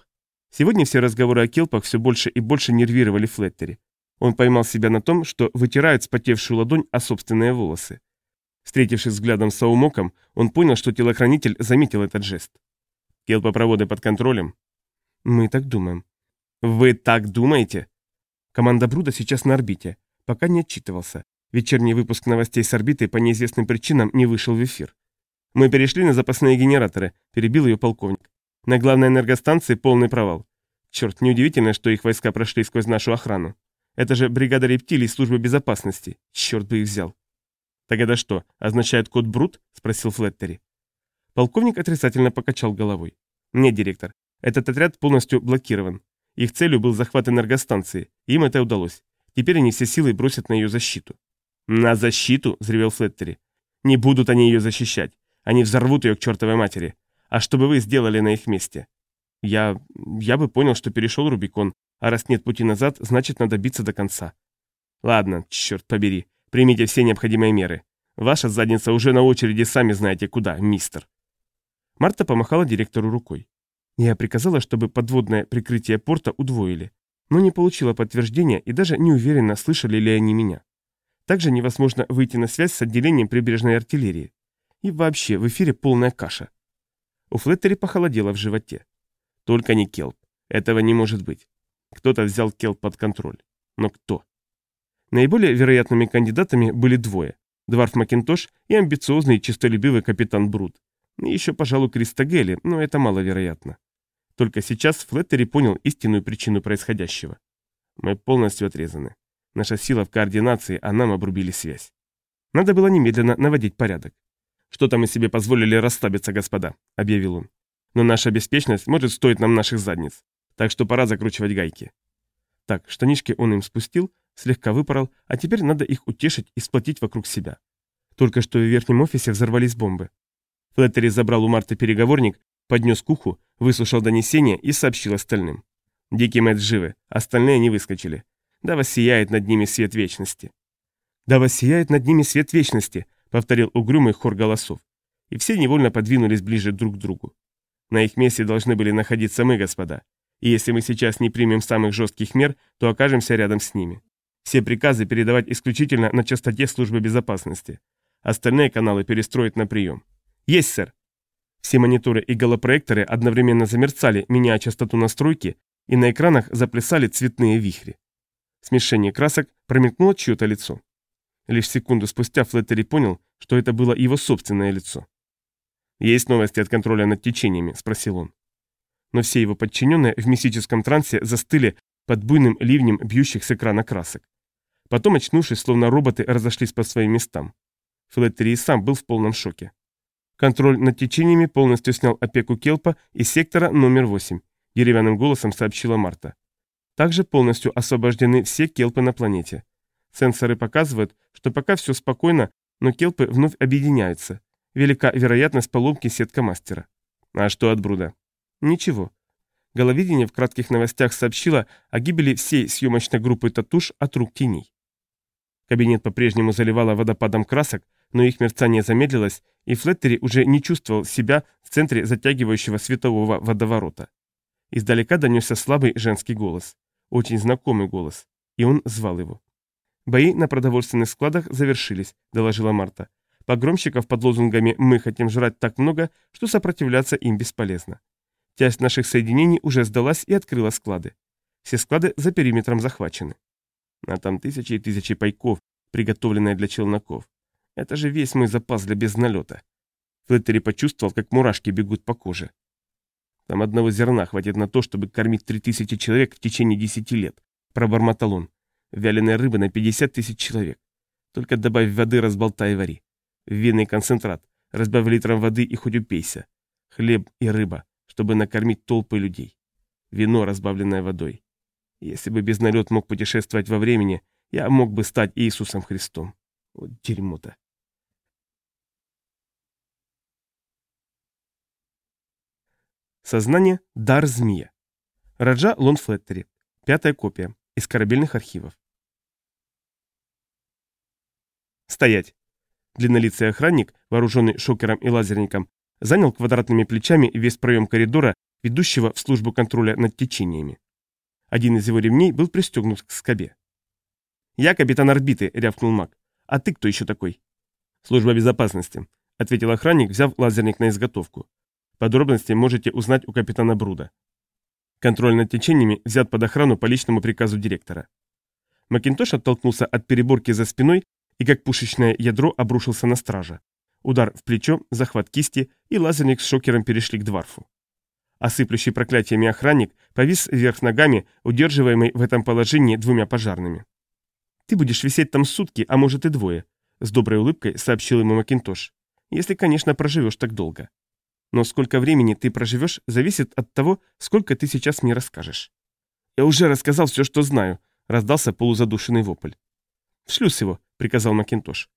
Сегодня все разговоры о Келпах все больше и больше нервировали Флеттери. Он поймал себя на том, что вытирает спотевшую ладонь о собственные волосы. Встретившись взглядом с Аумоком, он понял, что телохранитель заметил этот жест. Келпопроводы под контролем? Мы так думаем. Вы так думаете? Команда Бруда сейчас на орбите. Пока не отчитывался. Вечерний выпуск новостей с орбиты по неизвестным причинам не вышел в эфир. Мы перешли на запасные генераторы, перебил ее полковник. На главной энергостанции полный провал. Черт, неудивительно, что их войска прошли сквозь нашу охрану. Это же бригада рептилий службы безопасности. Черт бы их взял. Так это что, означает код Брут? Спросил Флеттери. Полковник отрицательно покачал головой. Нет, директор, этот отряд полностью блокирован. Их целью был захват энергостанции. Им это удалось. Теперь они все силы бросят на ее защиту. «На защиту?» – взревел Флеттери. «Не будут они ее защищать. Они взорвут ее к чертовой матери. А что бы вы сделали на их месте? Я... я бы понял, что перешел Рубикон, а раз нет пути назад, значит надо биться до конца. Ладно, черт побери, примите все необходимые меры. Ваша задница уже на очереди, сами знаете куда, мистер. Марта помахала директору рукой. Я приказала, чтобы подводное прикрытие порта удвоили, но не получила подтверждения и даже не уверена, слышали ли они меня. Также невозможно выйти на связь с отделением прибрежной артиллерии. И вообще, в эфире полная каша. У Флеттери похолодело в животе. Только не Келп. Этого не может быть. Кто-то взял Келп под контроль. Но кто? Наиболее вероятными кандидатами были двое. Дварф Макинтош и амбициозный честолюбивый капитан Брут. И еще, пожалуй, Кристагели, но это маловероятно. Только сейчас Флеттери понял истинную причину происходящего. Мы полностью отрезаны. Наша сила в координации, а нам обрубили связь. Надо было немедленно наводить порядок. «Что-то мы себе позволили расслабиться, господа», — объявил он. «Но наша беспечность может стоить нам наших задниц, так что пора закручивать гайки». Так, штанишки он им спустил, слегка выпорол, а теперь надо их утешить и сплотить вокруг себя. Только что в верхнем офисе взорвались бомбы. Флеттери забрал у Марты переговорник, поднес к уху, выслушал донесение и сообщил остальным. Дикий Мэтт живы, остальные не выскочили. Да воссияет над ними свет вечности. Да воссияет над ними свет вечности, — повторил угрюмый хор голосов. И все невольно подвинулись ближе друг к другу. На их месте должны были находиться мы, господа. И если мы сейчас не примем самых жестких мер, то окажемся рядом с ними. Все приказы передавать исключительно на частоте службы безопасности. Остальные каналы перестроить на прием. Есть, сэр. Все мониторы и голопроекторы одновременно замерцали, меняя частоту настройки, и на экранах заплясали цветные вихри. Смешение красок промелькнуло чье-то лицо. Лишь секунду спустя Флеттери понял, что это было его собственное лицо. «Есть новости от контроля над течениями?» – спросил он. Но все его подчиненные в мистическом трансе застыли под буйным ливнем бьющих с экрана красок. Потом, очнувшись, словно роботы, разошлись по своим местам. Флеттери и сам был в полном шоке. Контроль над течениями полностью снял опеку Келпа из сектора номер 8, деревянным голосом сообщила Марта. Также полностью освобождены все келпы на планете. Сенсоры показывают, что пока все спокойно, но келпы вновь объединяются. Велика вероятность поломки сетка мастера. А что от Бруда? Ничего. Головидение в кратких новостях сообщило о гибели всей съемочной группы «Татуш» от рук теней. Кабинет по-прежнему заливало водопадом красок, но их мерцание замедлилось, и Флеттери уже не чувствовал себя в центре затягивающего светового водоворота. Издалека донесся слабый женский голос. Очень знакомый голос. И он звал его. «Бои на продовольственных складах завершились», — доложила Марта. «Погромщиков под лозунгами «Мы хотим жрать так много», что сопротивляться им бесполезно. Часть наших соединений уже сдалась и открыла склады. Все склады за периметром захвачены. А там тысячи и тысячи пайков, приготовленные для челноков. Это же весь мой запас для безналета. Флеттери почувствовал, как мурашки бегут по коже. Там одного зерна хватит на то, чтобы кормить три тысячи человек в течение десяти лет, пробормотал он. Вяленой рыбы на пятьдесят тысяч человек. Только добавь воды, разболтай и вари. Винный концентрат, разбавь литром воды и хоть упейся. Хлеб и рыба, чтобы накормить толпы людей. Вино, разбавленное водой. Если бы безналет мог путешествовать во времени, я мог бы стать Иисусом Христом. Вот дерьмо-то. Сознание – дар змея. Раджа Лонфлеттери. Пятая копия. Из корабельных архивов. Стоять. Длиннолицый охранник, вооруженный шокером и лазерником, занял квадратными плечами весь проем коридора, ведущего в службу контроля над течениями. Один из его ремней был пристегнут к скобе. «Я капитан орбиты», — рявкнул маг. «А ты кто еще такой?» «Служба безопасности», — ответил охранник, взяв лазерник на изготовку. Подробности можете узнать у капитана Бруда. Контроль над течениями взят под охрану по личному приказу директора. Макинтош оттолкнулся от переборки за спиной и как пушечное ядро обрушился на стража. Удар в плечо, захват кисти и лазерник с шокером перешли к дворфу. Осыплющий проклятиями охранник повис вверх ногами, удерживаемый в этом положении двумя пожарными. «Ты будешь висеть там сутки, а может и двое», — с доброй улыбкой сообщил ему Макинтош. «Если, конечно, проживешь так долго». Но сколько времени ты проживешь, зависит от того, сколько ты сейчас мне расскажешь. Я уже рассказал все, что знаю, раздался полузадушенный вопль. В шлюз его, приказал Макинтош.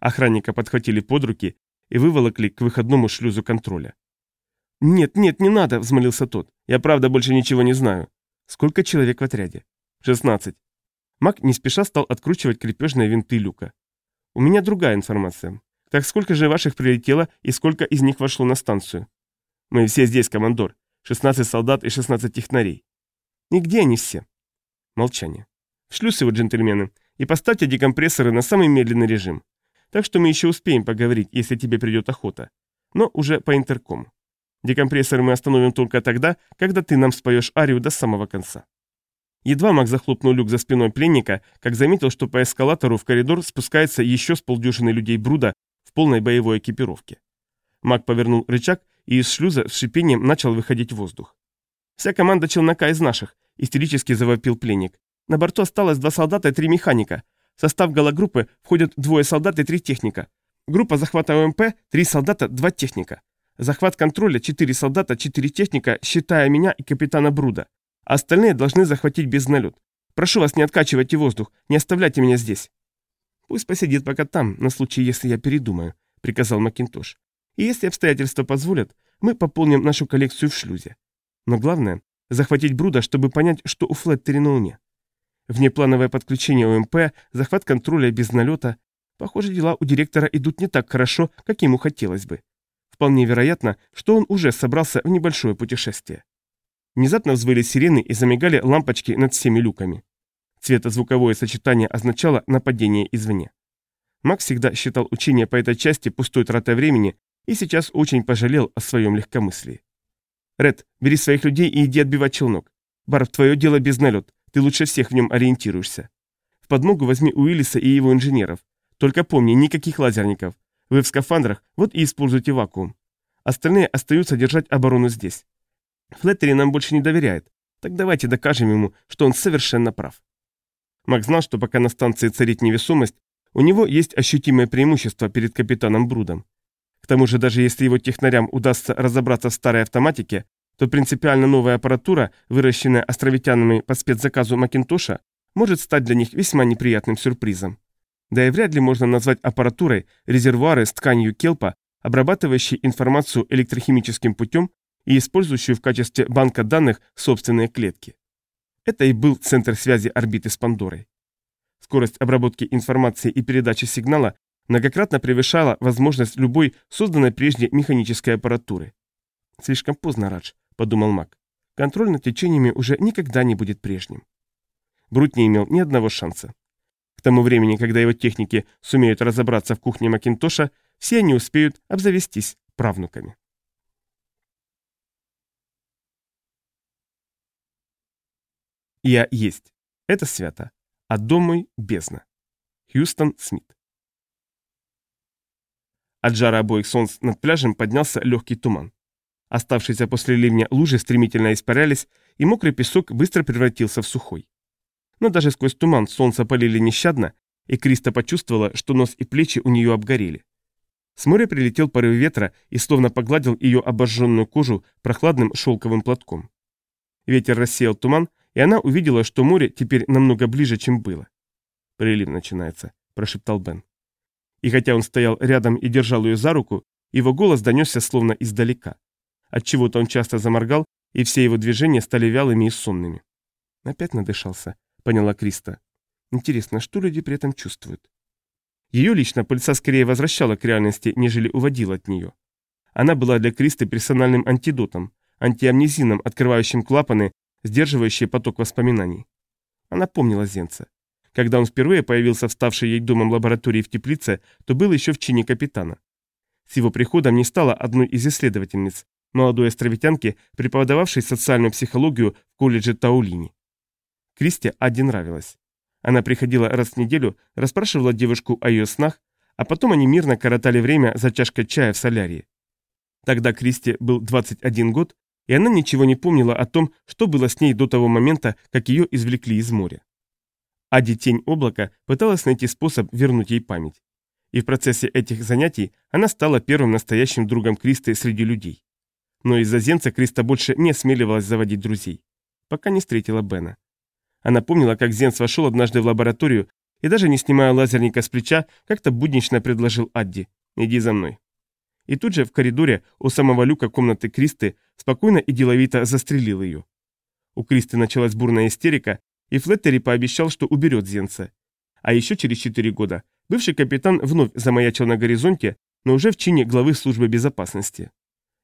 Охранника подхватили под руки и выволокли к выходному шлюзу контроля. «Нет, нет, не надо!» – взмолился тот. «Я правда больше ничего не знаю». «Сколько человек в отряде?» «Шестнадцать». Мак не спеша стал откручивать крепежные винты люка. «У меня другая информация. Так сколько же ваших прилетело и сколько из них вошло на станцию? Мы все здесь, командор. 16 солдат и 16 технарей. И где они все? Молчание. В шлюз его, джентльмены, и поставьте декомпрессоры на самый медленный режим. Так что мы еще успеем поговорить, если тебе придет охота. Но уже по интеркому. Декомпрессоры мы остановим только тогда, когда ты нам споешь арию до самого конца. Едва Мак захлопнул люк за спиной пленника, как заметил, что по эскалатору в коридор спускается еще с полдюжины людей Бруда в полной боевой экипировке. Маг повернул рычаг, и из шлюза с шипением начал выходить воздух. «Вся команда челнока из наших», — истерически завопил пленник. «На борту осталось два солдата и три механика. В состав галогруппы входят двое солдат и три техника. Группа захвата ОМП — три солдата, два техника. Захват контроля — четыре солдата, четыре техника, считая меня и капитана Бруда. Остальные должны захватить безналет. Прошу вас, не откачивайте воздух, не оставляйте меня здесь». «Пусть посидит пока там, на случай, если я передумаю», — приказал Макинтош. «И если обстоятельства позволят, мы пополним нашу коллекцию в шлюзе. Но главное — захватить Бруда, чтобы понять, что у Флеттери на уме. Внеплановое подключение ОМП, захват контроля без налета. Похоже, дела у директора идут не так хорошо, как ему хотелось бы. Вполне вероятно, что он уже собрался в небольшое путешествие. Внезапно взвыли сирены и замигали лампочки над всеми люками. Цветозвуковое сочетание означало нападение извне. Макс всегда считал учение по этой части пустой тратой времени и сейчас очень пожалел о своем легкомыслии. «Ред, бери своих людей и иди отбивать челнок. Барв, твое дело без налет. Ты лучше всех в нем ориентируешься. В подмогу возьми Уиллиса и его инженеров. Только помни, никаких лазерников. Вы в скафандрах, вот и используйте вакуум. Остальные остаются держать оборону здесь. Флеттери нам больше не доверяет. Так давайте докажем ему, что он совершенно прав. Мак знал, что пока на станции царит невесомость, у него есть ощутимое преимущество перед капитаном Брудом. К тому же, даже если его технарям удастся разобраться в старой автоматике, то принципиально новая аппаратура, выращенная островитянами по спецзаказу Макинтоша, может стать для них весьма неприятным сюрпризом. Да и вряд ли можно назвать аппаратурой резервуары с тканью келпа, обрабатывающие информацию электрохимическим путем и использующую в качестве банка данных собственные клетки. Это и был центр связи орбиты с Пандорой. Скорость обработки информации и передачи сигнала многократно превышала возможность любой созданной прежде механической аппаратуры. «Слишком поздно, Радж», — подумал Мак. «Контроль над течениями уже никогда не будет прежним». Брут не имел ни одного шанса. К тому времени, когда его техники сумеют разобраться в кухне Макинтоша, все они успеют обзавестись правнуками. Я есть. Это свято. А дом мой – бездна. Хьюстон Смит. От жара обоих солнц над пляжем поднялся легкий туман. Оставшиеся после ливня лужи стремительно испарялись, и мокрый песок быстро превратился в сухой. Но даже сквозь туман солнце полили нещадно, и Криста почувствовала, что нос и плечи у нее обгорели. С моря прилетел порыв ветра и словно погладил ее обожженную кожу прохладным шелковым платком. Ветер рассеял туман, и она увидела, что море теперь намного ближе, чем было. «Прилив начинается», – прошептал Бен. И хотя он стоял рядом и держал ее за руку, его голос донесся словно издалека. Отчего-то он часто заморгал, и все его движения стали вялыми и сонными. «Опять надышался», — поняла Криста. «Интересно, что люди при этом чувствуют?» Ее лично пыльца скорее возвращала к реальности, нежели уводила от нее. Она была для Кристы персональным антидотом, антиамнезином, открывающим клапаны сдерживающие поток воспоминаний. Она помнила Зенца. Когда он впервые появился в ставшей ей домом лаборатории в теплице, то был еще в чине капитана. С его приходом не стала одной из исследовательниц, молодой островитянки, преподававшей социальную психологию в колледже Таулини. Кристи Адди нравилась. Она приходила раз в неделю, расспрашивала девушку о ее снах, а потом они мирно коротали время за чашкой чая в солярии. Тогда Кристи был 21 год, и она ничего не помнила о том, что было с ней до того момента, как ее извлекли из моря. Ади Тень Облака пыталась найти способ вернуть ей память. И в процессе этих занятий она стала первым настоящим другом Кристы среди людей. Но из-за Зенца Криста больше не осмеливалась заводить друзей. Пока не встретила Бена. Она помнила, как Зенц вошел однажды в лабораторию и даже не снимая лазерника с плеча, как-то буднично предложил Адди «Иди за мной». И тут же в коридоре у самого люка комнаты Кристы спокойно и деловито застрелил ее. У Кристы началась бурная истерика, и Флеттери пообещал, что уберет Зенца. А еще через четыре года бывший капитан вновь замаячил на горизонте, но уже в чине главы службы безопасности.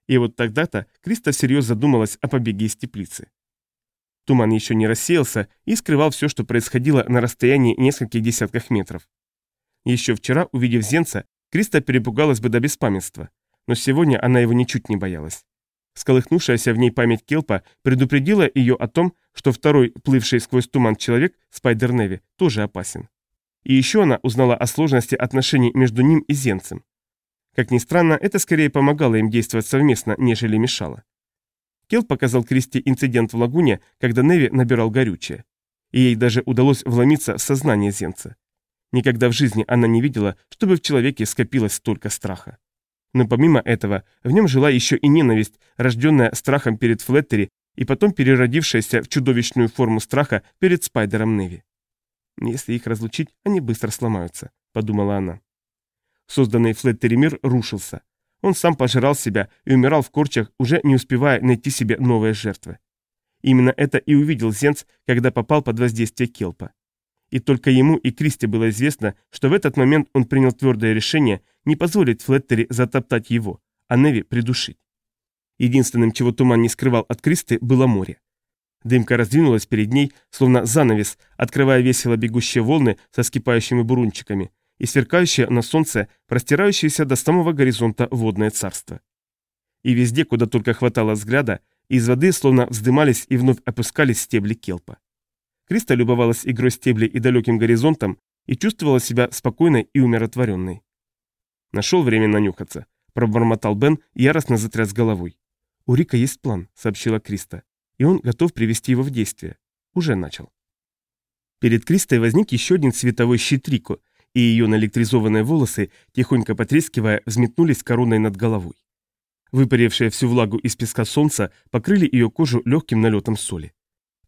И вот тогда-то Криста всерьез задумалась о побеге из теплицы. Туман еще не рассеялся и скрывал все, что происходило на расстоянии нескольких десятков метров. Еще вчера, увидев Зенца, Криста перепугалась бы до беспамятства, но сегодня она его ничуть не боялась. Сколыхнувшаяся в ней память Келпа предупредила ее о том, что второй, плывший сквозь туман человек, Спайдер Неви, тоже опасен. И еще она узнала о сложности отношений между ним и Зенцем. Как ни странно, это скорее помогало им действовать совместно, нежели мешало. Кел показал Кристи инцидент в лагуне, когда Неви набирал горючее. И ей даже удалось вломиться в сознание Зенца. Никогда в жизни она не видела, чтобы в человеке скопилось столько страха. Но помимо этого, в нем жила еще и ненависть, рожденная страхом перед Флеттери и потом переродившаяся в чудовищную форму страха перед Спайдером Неви. «Если их разлучить, они быстро сломаются», — подумала она. Созданный Флеттери мир рушился. Он сам пожирал себя и умирал в корчах, уже не успевая найти себе новые жертвы. Именно это и увидел Зенц, когда попал под воздействие Келпа. И только ему и Кристи было известно, что в этот момент он принял твердое решение не позволить Флеттери затоптать его, а Неви придушить. Единственным, чего туман не скрывал от Кристи, было море. Дымка раздвинулась перед ней, словно занавес, открывая весело бегущие волны со скипающими бурунчиками и сверкающее на солнце, простирающееся до самого горизонта водное царство. И везде, куда только хватало взгляда, из воды словно вздымались и вновь опускались стебли келпа. Криста любовалась игрой стеблей и далеким горизонтом и чувствовала себя спокойной и умиротворенной. «Нашел время нанюхаться», – пробормотал Бен яростно затряс головой. «У Рика есть план», – сообщила Криста, – «и он готов привести его в действие. Уже начал». Перед Кристой возник еще один световой щит Рико, и ее наэлектризованные волосы, тихонько потрескивая, взметнулись короной над головой. Выпаревшие всю влагу из песка солнца покрыли ее кожу легким налетом соли.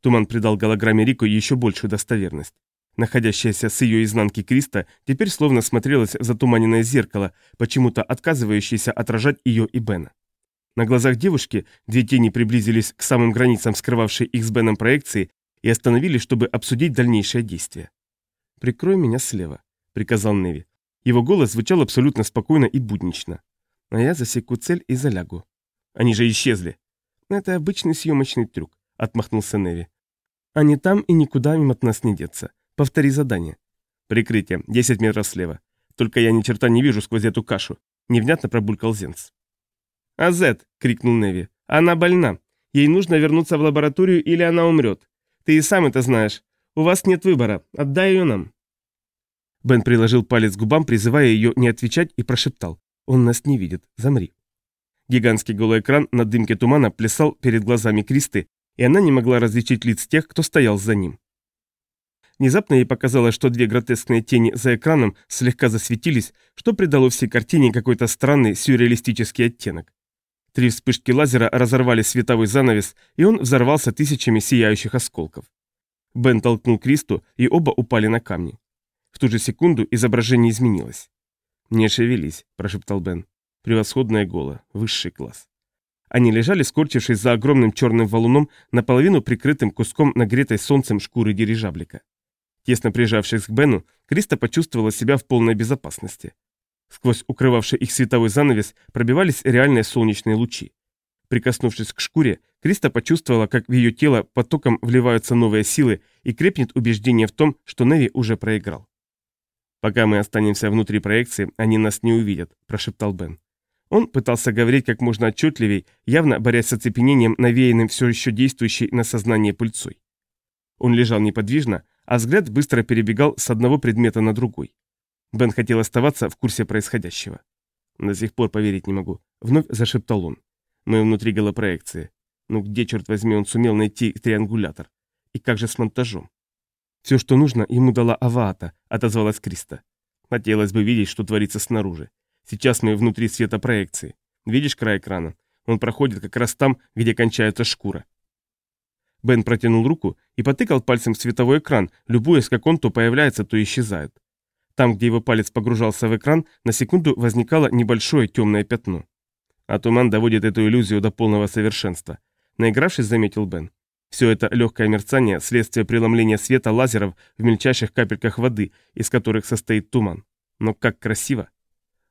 Туман придал голограмме Рико еще большую достоверность. Находящаяся с ее изнанки Криста теперь словно смотрелась в затуманенное зеркало, почему-то отказывающееся отражать ее и Бена. На глазах девушки две тени приблизились к самым границам скрывавшей их с Беном проекции и остановились, чтобы обсудить дальнейшее действие. «Прикрой меня слева», — приказал Неви. Его голос звучал абсолютно спокойно и буднично. «А я засеку цель и залягу». «Они же исчезли». «Это обычный съемочный трюк», — отмахнулся Неви. «Они там и никуда им от нас не деться. Повтори задание. Прикрытие. 10 метров слева. Только я ни черта не вижу сквозь эту кашу. Невнятно пробулькал Зенс. «Азет!» — крикнул Неви. «Она больна. Ей нужно вернуться в лабораторию, или она умрет. Ты и сам это знаешь. У вас нет выбора. Отдай ее нам». Бен приложил палец к губам, призывая ее не отвечать, и прошептал. «Он нас не видит. Замри». Гигантский голый экран на дымке тумана плясал перед глазами Кристы, и она не могла различить лиц тех, кто стоял за ним. Внезапно ей показалось, что две гротескные тени за экраном слегка засветились, что придало всей картине какой-то странный сюрреалистический оттенок. Три вспышки лазера разорвали световой занавес, и он взорвался тысячами сияющих осколков. Бен толкнул Кристу, и оба упали на камни. В ту же секунду изображение изменилось. «Не шевелись», – прошептал Бен. «Превосходное голо, высший класс». Они лежали, скорчившись за огромным черным валуном, наполовину прикрытым куском нагретой солнцем шкуры дирижаблика. Тесно прижавшись к Бену, Криста почувствовала себя в полной безопасности. Сквозь укрывавший их световой занавес пробивались реальные солнечные лучи. Прикоснувшись к шкуре, Криста почувствовала, как в ее тело потоком вливаются новые силы и крепнет убеждение в том, что Неви уже проиграл. «Пока мы останемся внутри проекции, они нас не увидят», – прошептал Бен. Он пытался говорить как можно отчетливей, явно борясь с оцепенением, навеянным все еще действующей на сознание пыльцой. Он лежал неподвижно, а взгляд быстро перебегал с одного предмета на другой. Бен хотел оставаться в курсе происходящего. «До сих пор поверить не могу», — вновь зашептал он. «Мы внутри голопроекции. Ну где, черт возьми, он сумел найти триангулятор? И как же с монтажом?» «Все, что нужно, ему дала Аваата», — отозвалась Криста. «Хотелось бы видеть, что творится снаружи. Сейчас мы внутри света проекции. Видишь край экрана? Он проходит как раз там, где кончается шкура. Бен протянул руку и потыкал пальцем в световой экран, любуясь, как он то появляется, то исчезает. Там, где его палец погружался в экран, на секунду возникало небольшое темное пятно. А туман доводит эту иллюзию до полного совершенства. Наигравшись, заметил Бен. Все это легкое мерцание – следствие преломления света лазеров в мельчайших капельках воды, из которых состоит туман. Но как красиво!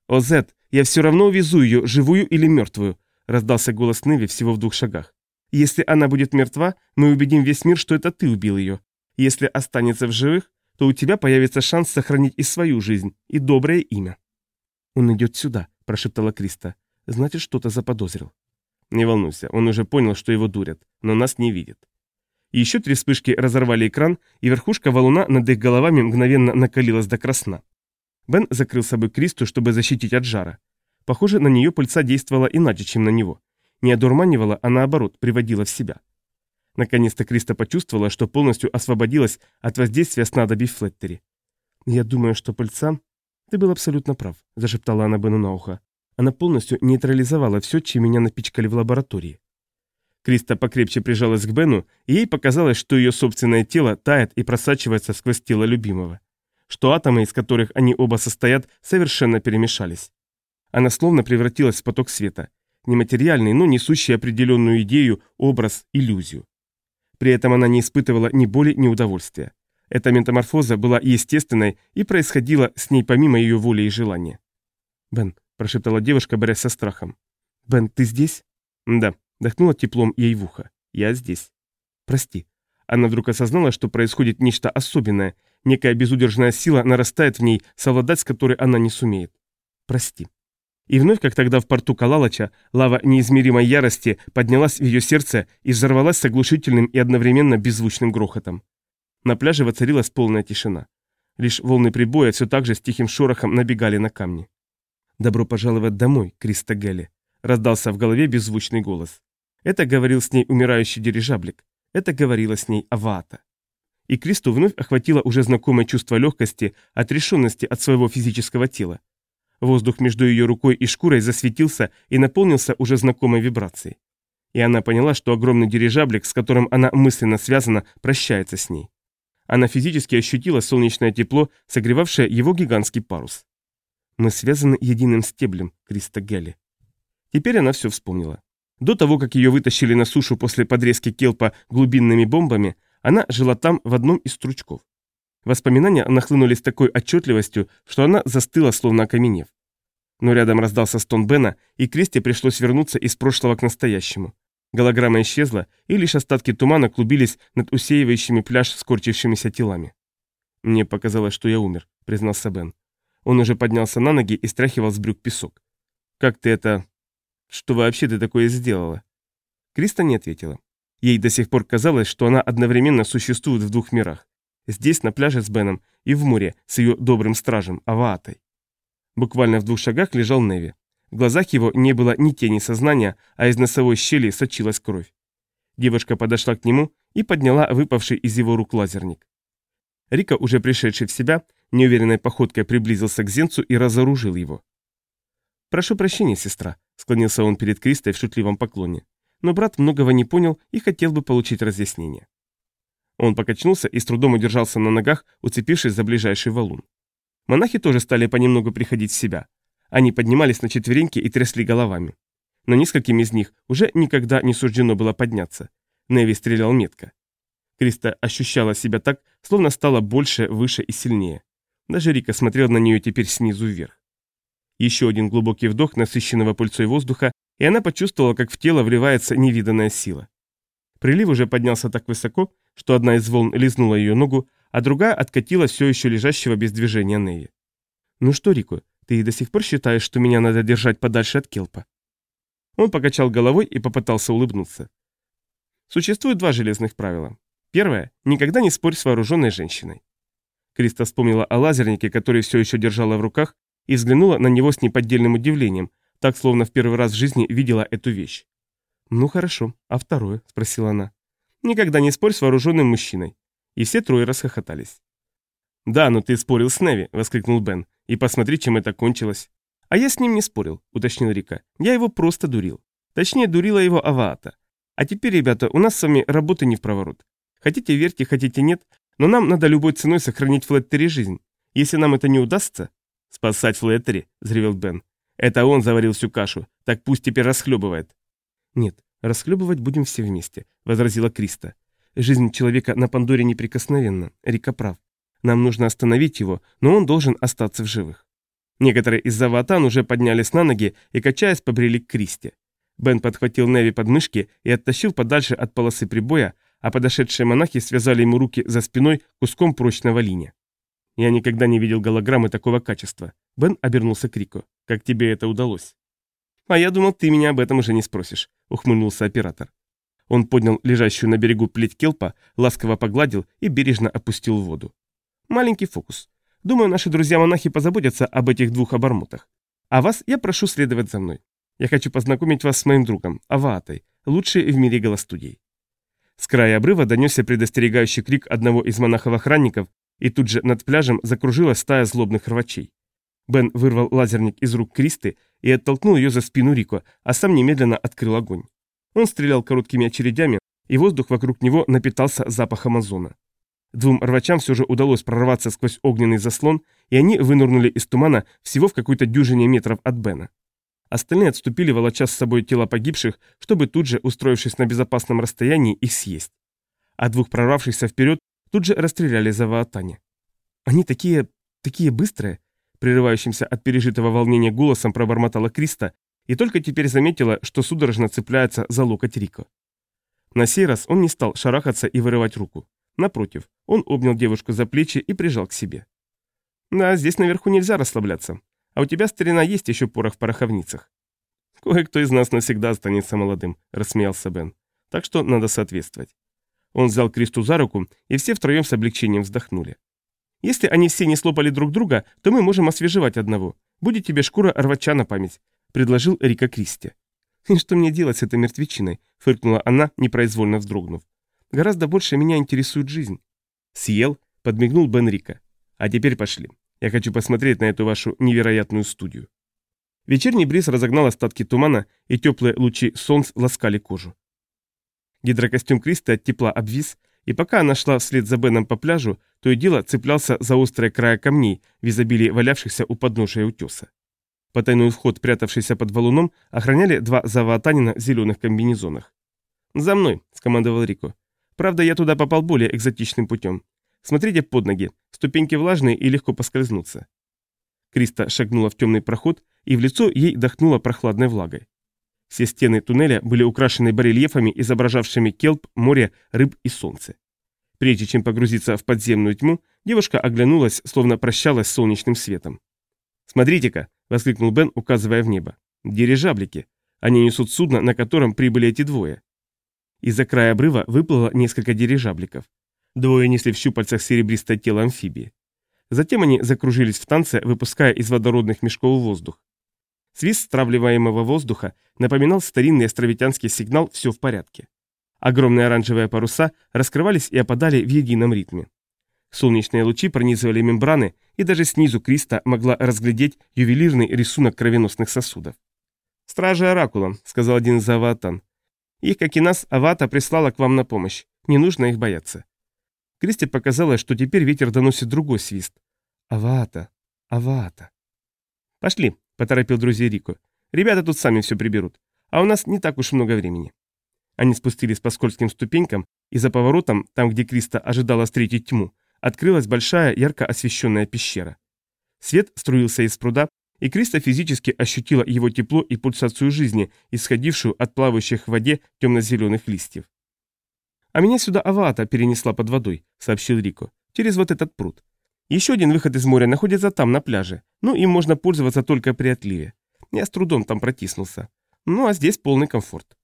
«О, Зет, я все равно увезу ее, живую или мертвую!» – раздался голос Неви всего в двух шагах. Если она будет мертва, мы убедим весь мир, что это ты убил ее. Если останется в живых, то у тебя появится шанс сохранить и свою жизнь, и доброе имя». «Он идет сюда», – прошептала Криста. «Значит, что-то заподозрил». «Не волнуйся, он уже понял, что его дурят, но нас не видит». Еще три вспышки разорвали экран, и верхушка валуна над их головами мгновенно накалилась до красна. Бен закрыл собой Кристу, чтобы защитить от жара. Похоже, на нее пыльца действовала иначе, чем на него не одурманивала, а наоборот, приводила в себя. Наконец-то Криста почувствовала, что полностью освободилась от воздействия снадобий Флеттери. «Я думаю, что пыльца...» «Ты был абсолютно прав», – зашептала она Бену на ухо. «Она полностью нейтрализовала все, чем меня напичкали в лаборатории». Криста покрепче прижалась к Бену, и ей показалось, что ее собственное тело тает и просачивается сквозь тело любимого. Что атомы, из которых они оба состоят, совершенно перемешались. Она словно превратилась в поток света, нематериальный, но несущий определенную идею, образ, иллюзию. При этом она не испытывала ни боли, ни удовольствия. Эта метаморфоза была естественной и происходила с ней помимо ее воли и желания. «Бен», – прошептала девушка, борясь со страхом. «Бен, ты здесь?» «Да», – дохнула теплом ей в ухо. «Я здесь». «Прости». Она вдруг осознала, что происходит нечто особенное, некая безудержная сила нарастает в ней, совладать с которой она не сумеет. «Прости». И вновь, как тогда в порту Калалача, лава неизмеримой ярости поднялась в ее сердце и взорвалась с оглушительным и одновременно беззвучным грохотом. На пляже воцарилась полная тишина. Лишь волны прибоя все так же с тихим шорохом набегали на камни. «Добро пожаловать домой, Криста Гелли», — раздался в голове беззвучный голос. Это говорил с ней умирающий дирижаблик. Это говорила с ней Аваата. И Кристу вновь охватило уже знакомое чувство легкости, отрешенности от своего физического тела. Воздух между ее рукой и шкурой засветился и наполнился уже знакомой вибрацией. И она поняла, что огромный дирижаблик, с которым она мысленно связана, прощается с ней. Она физически ощутила солнечное тепло, согревавшее его гигантский парус. «Мы связаны единым стеблем, Криста Гелли». Теперь она все вспомнила. До того, как ее вытащили на сушу после подрезки келпа глубинными бомбами, она жила там в одном из стручков. Воспоминания нахлынули с такой отчетливостью, что она застыла, словно окаменев. Но рядом раздался стон Бена, и Кресте пришлось вернуться из прошлого к настоящему. Голограмма исчезла, и лишь остатки тумана клубились над усеивающими пляж скорчившимися телами. «Мне показалось, что я умер», — признался Бен. Он уже поднялся на ноги и стряхивал с брюк песок. «Как ты это... Что вообще ты такое сделала?» Криста не ответила. Ей до сих пор казалось, что она одновременно существует в двух мирах. Здесь, на пляже с Беном, и в море с ее добрым стражем, Аваатой. Буквально в двух шагах лежал Неви. В глазах его не было ни тени сознания, а из носовой щели сочилась кровь. Девушка подошла к нему и подняла выпавший из его рук лазерник. Рика, уже пришедший в себя, неуверенной походкой приблизился к Зенцу и разоружил его. «Прошу прощения, сестра», — склонился он перед Кристой в шутливом поклоне. Но брат многого не понял и хотел бы получить разъяснение. Он покачнулся и с трудом удержался на ногах, уцепившись за ближайший валун. Монахи тоже стали понемногу приходить в себя. Они поднимались на четвереньки и трясли головами. Но нескольким из них уже никогда не суждено было подняться. Неви стрелял метко. Криста ощущала себя так, словно стала больше, выше и сильнее. Даже Рика смотрел на нее теперь снизу вверх. Еще один глубокий вдох насыщенного пыльцой воздуха, и она почувствовала, как в тело вливается невиданная сила. Прилив уже поднялся так высоко, что одна из волн лизнула ее ногу, а другая откатила все еще лежащего без движения Неви. «Ну что, Рико, ты до сих пор считаешь, что меня надо держать подальше от Келпа?» Он покачал головой и попытался улыбнуться. Существует два железных правила. Первое – никогда не спорь с вооруженной женщиной. Криста вспомнила о лазернике, который все еще держала в руках, и взглянула на него с неподдельным удивлением, так словно в первый раз в жизни видела эту вещь. «Ну хорошо, а второе?» – спросила она. «Никогда не спорь с вооруженным мужчиной». И все трое расхохотались. «Да, но ты спорил с Неви», – воскликнул Бен. «И посмотри, чем это кончилось». «А я с ним не спорил», – уточнил Рика. «Я его просто дурил. Точнее, дурила его Аваата. А теперь, ребята, у нас с вами работы не в проворот. Хотите верьте, хотите нет, но нам надо любой ценой сохранить Флеттери жизнь. Если нам это не удастся...» «Спасать Флеттери», – взревел Бен. «Это он заварил всю кашу, так пусть теперь расхлебывает». «Нет, расхлебывать будем все вместе», — возразила Криста. «Жизнь человека на Пандоре неприкосновенна, Рика прав. Нам нужно остановить его, но он должен остаться в живых». Некоторые из заватан уже поднялись на ноги и, качаясь, побрели к Кристе. Бен подхватил Неви под мышки и оттащил подальше от полосы прибоя, а подошедшие монахи связали ему руки за спиной куском прочного линия. Я никогда не видел голограммы такого качества. Бен обернулся к Рико. Как тебе это удалось? А я думал, ты меня об этом уже не спросишь, ухмыльнулся оператор. Он поднял лежащую на берегу плеть келпа, ласково погладил и бережно опустил в воду. Маленький фокус. Думаю, наши друзья-монахи позаботятся об этих двух обормотах. А вас я прошу следовать за мной. Я хочу познакомить вас с моим другом, Аваатой, лучшей в мире голостудий. С края обрыва донесся предостерегающий крик одного из монахов-охранников, и тут же над пляжем закружилась стая злобных рвачей. Бен вырвал лазерник из рук Кристы и оттолкнул ее за спину Рико, а сам немедленно открыл огонь. Он стрелял короткими очередями, и воздух вокруг него напитался запахом озона. Двум рвачам все же удалось прорваться сквозь огненный заслон, и они вынырнули из тумана всего в какой-то дюжине метров от Бена. Остальные отступили, волоча с собой тела погибших, чтобы тут же, устроившись на безопасном расстоянии, их съесть. А двух прорвавшихся вперед тут же расстреляли за Ваатане. «Они такие... такие быстрые!» Прерывающимся от пережитого волнения голосом пробормотала Криста и только теперь заметила, что судорожно цепляется за локоть Рико. На сей раз он не стал шарахаться и вырывать руку. Напротив, он обнял девушку за плечи и прижал к себе. «Да, здесь наверху нельзя расслабляться. А у тебя, старина, есть еще порох в пороховницах». «Кое-кто из нас навсегда останется молодым», — рассмеялся Бен. «Так что надо соответствовать». Он взял Кристу за руку, и все втроем с облегчением вздохнули. «Если они все не слопали друг друга, то мы можем освежевать одного. Будет тебе шкура рвача на память», — предложил Рика Кристи. «И что мне делать с этой мертвечиной?» — фыркнула она, непроизвольно вздрогнув. «Гораздо больше меня интересует жизнь». «Съел?» — подмигнул Бен Рика. «А теперь пошли. Я хочу посмотреть на эту вашу невероятную студию». Вечерний бриз разогнал остатки тумана, и теплые лучи солнца ласкали кожу. Гидрокостюм Кристи от тепла обвис, и пока она шла вслед за Беном по пляжу, то и дело цеплялся за острые края камней в изобилии валявшихся у подножия утеса. Потайной вход, прятавшийся под валуном, охраняли два заваатанина в зеленых комбинезонах. «За мной!» – скомандовал Рико. «Правда, я туда попал более экзотичным путем. Смотрите под ноги, ступеньки влажные и легко поскользнуться». Криста шагнула в темный проход, и в лицо ей дохнуло прохладной влагой. Все стены туннеля были украшены барельефами, изображавшими келп, море, рыб и солнце. Прежде чем погрузиться в подземную тьму, девушка оглянулась, словно прощалась с солнечным светом. «Смотрите-ка!» — воскликнул Бен, указывая в небо. «Дирижаблики! Они несут судно, на котором прибыли эти двое». Из-за края обрыва выплыло несколько дирижабликов. Двое несли в щупальцах серебристое тело амфибии. Затем они закружились в танце, выпуская из водородных мешков воздух. Свист стравливаемого воздуха напоминал старинный островитянский сигнал «все в порядке». Огромные оранжевые паруса раскрывались и опадали в едином ритме. Солнечные лучи пронизывали мембраны, и даже снизу Криста могла разглядеть ювелирный рисунок кровеносных сосудов. «Стражи Оракула», — сказал один из Аватан. «Их, как и нас, Авата прислала к вам на помощь. Не нужно их бояться». Кристи показалось, что теперь ветер доносит другой свист. «Авата, Авата». «Пошли», — поторопил друзей Рико. «Ребята тут сами все приберут. А у нас не так уж много времени». Они спустились по скользким ступенькам, и за поворотом, там, где Криста ожидала встретить тьму, открылась большая ярко освещенная пещера. Свет струился из пруда, и Криста физически ощутила его тепло и пульсацию жизни, исходившую от плавающих в воде темно-зеленых листьев. «А меня сюда Авата перенесла под водой», — сообщил Рико, — «через вот этот пруд. Еще один выход из моря находится там, на пляже, ну им можно пользоваться только при отливе. Я с трудом там протиснулся. Ну а здесь полный комфорт».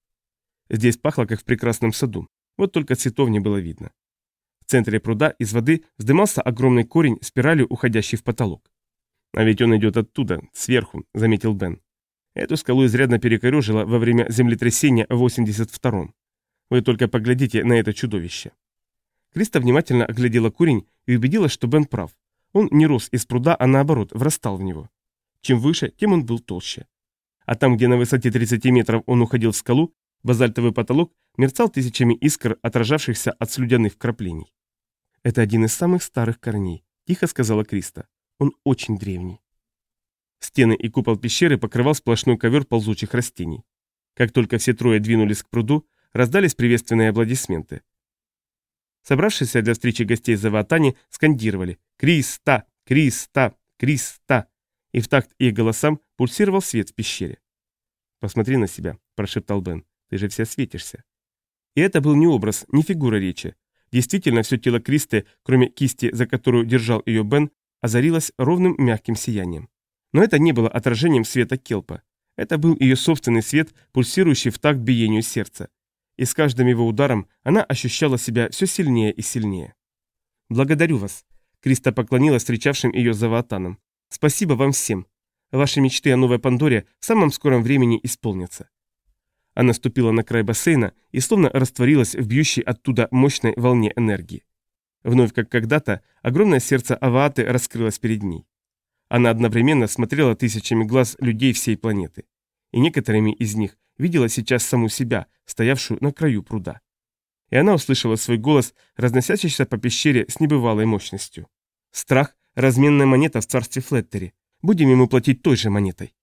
Здесь пахло, как в прекрасном саду, вот только цветов не было видно. В центре пруда из воды вздымался огромный корень, спиралью уходящий в потолок. «А ведь он идет оттуда, сверху», — заметил Бен. Эту скалу изрядно перекорежило во время землетрясения в 82-м. Вы только поглядите на это чудовище. Криста внимательно оглядела курень и убедилась, что Бен прав. Он не рос из пруда, а наоборот, врастал в него. Чем выше, тем он был толще. А там, где на высоте 30 метров он уходил в скалу, базальтовый потолок мерцал тысячами искр, отражавшихся от слюдяных вкраплений. «Это один из самых старых корней», — тихо сказала Криста. «Он очень древний». Стены и купол пещеры покрывал сплошной ковер ползучих растений. Как только все трое двинулись к пруду, раздались приветственные аплодисменты. Собравшиеся для встречи гостей Заватани скандировали «Криста! Криста! Криста!» и в такт их голосам пульсировал свет в пещере. «Посмотри на себя», – прошептал Бен, – «ты же вся светишься». И это был не образ, не фигура речи. Действительно, все тело Кристы, кроме кисти, за которую держал ее Бен, озарилось ровным мягким сиянием. Но это не было отражением света Келпа. Это был ее собственный свет, пульсирующий в такт биению сердца и с каждым его ударом она ощущала себя все сильнее и сильнее. «Благодарю вас», — Криста поклонилась встречавшим ее заваатанам. «Спасибо вам всем. Ваши мечты о новой Пандоре в самом скором времени исполнятся». Она ступила на край бассейна и словно растворилась в бьющей оттуда мощной волне энергии. Вновь, как когда-то, огромное сердце Авааты раскрылось перед ней. Она одновременно смотрела тысячами глаз людей всей планеты. И некоторыми из них видела сейчас саму себя, стоявшую на краю пруда. И она услышала свой голос, разносящийся по пещере с небывалой мощностью. «Страх – разменная монета в царстве Флеттери. Будем ему платить той же монетой».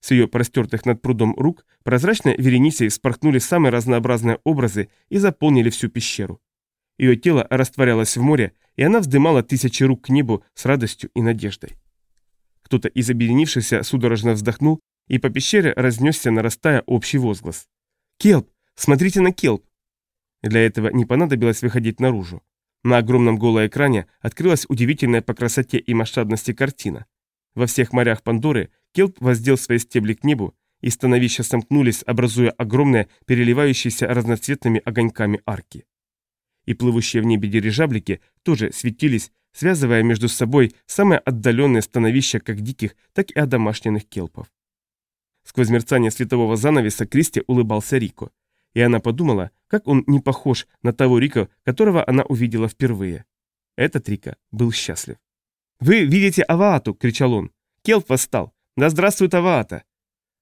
С ее простертых над прудом рук прозрачной вереницей спорхнули самые разнообразные образы и заполнили всю пещеру. Ее тело растворялось в море, и она вздымала тысячи рук к небу с радостью и надеждой. Кто-то из объединившихся судорожно вздохнул и по пещере разнесся, нарастая общий возглас. «Келп! Смотрите на Келп!» Для этого не понадобилось выходить наружу. На огромном голоэкране открылась удивительная по красоте и масштабности картина. Во всех морях Пандоры Келп воздел свои стебли к небу, и становища сомкнулись, образуя огромные, переливающиеся разноцветными огоньками арки. и плывущие в небе дирижаблики тоже светились, связывая между собой самые отдаленные становища как диких, так и одомашненных келпов. Сквозь мерцание светового занавеса Кристи улыбался Рико, и она подумала, как он не похож на того Рика, которого она увидела впервые. Этот Рика был счастлив. «Вы видите Аваату!» — кричал он. «Келп восстал! Да здравствует Аваата!»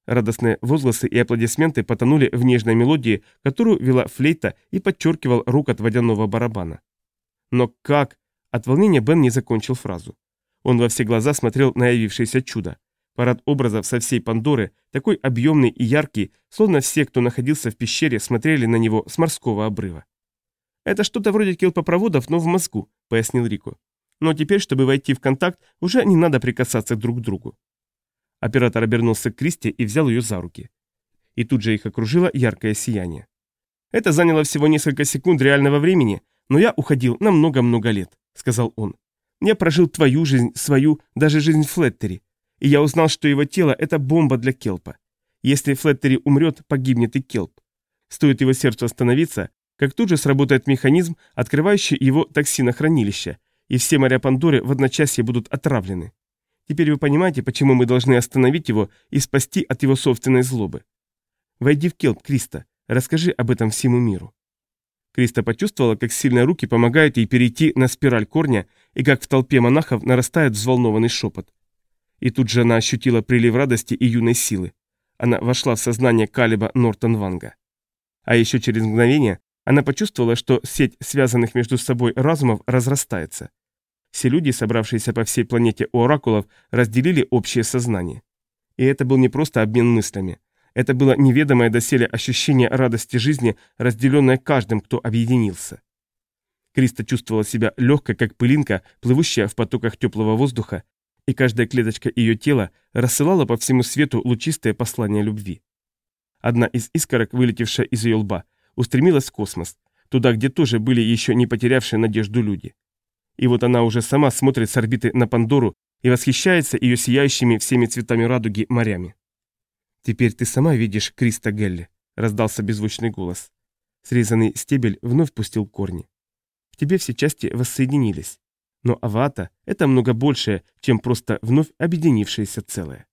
Радостные возгласы и аплодисменты потонули в нежной мелодии, которую вела флейта и подчеркивал рукот водяного барабана. Но как? От волнения Бен не закончил фразу. Он во все глаза смотрел на явившееся чудо. Парад образов со всей Пандоры, такой объемный и яркий, словно все, кто находился в пещере, смотрели на него с морского обрыва. «Это что-то вроде келпопроводов, но в мозгу», — пояснил Рико. «Но теперь, чтобы войти в контакт, уже не надо прикасаться друг к другу». Оператор обернулся к Кристи и взял ее за руки. И тут же их окружило яркое сияние. «Это заняло всего несколько секунд реального времени, но я уходил на много-много лет», — сказал он. «Я прожил твою жизнь, свою, даже жизнь Флеттери, и я узнал, что его тело — это бомба для Келпа. Если Флеттери умрет, погибнет и Келп. Стоит его сердцу остановиться, как тут же сработает механизм, открывающий его токсинохранилище, и все моря Пандоры в одночасье будут отравлены. Теперь вы понимаете, почему мы должны остановить его и спасти от его собственной злобы. Войди в Келп, Криста, расскажи об этом всему миру. Криста почувствовала, как сильные руки помогают ей перейти на спираль корня, и как в толпе монахов нарастает взволнованный шепот. И тут же она ощутила прилив радости и юной силы. Она вошла в сознание Калиба Нортон-Ванга. А еще через мгновение она почувствовала, что сеть связанных между собой разумов разрастается. Все люди, собравшиеся по всей планете у оракулов, разделили общее сознание. И это был не просто обмен мыслями. Это было неведомое доселе ощущение радости жизни, разделенное каждым, кто объединился. Криста чувствовала себя легкой, как пылинка, плывущая в потоках теплого воздуха, и каждая клеточка ее тела рассылала по всему свету лучистое послание любви. Одна из искорок, вылетевшая из ее лба, устремилась в космос, туда, где тоже были еще не потерявшие надежду люди. И вот она уже сама смотрит с орбиты на Пандору и восхищается ее сияющими всеми цветами радуги морями. «Теперь ты сама видишь Криста Гелли», — раздался беззвучный голос. Срезанный стебель вновь пустил корни. В тебе все части воссоединились. Но Авата — это много большее, чем просто вновь объединившееся целое.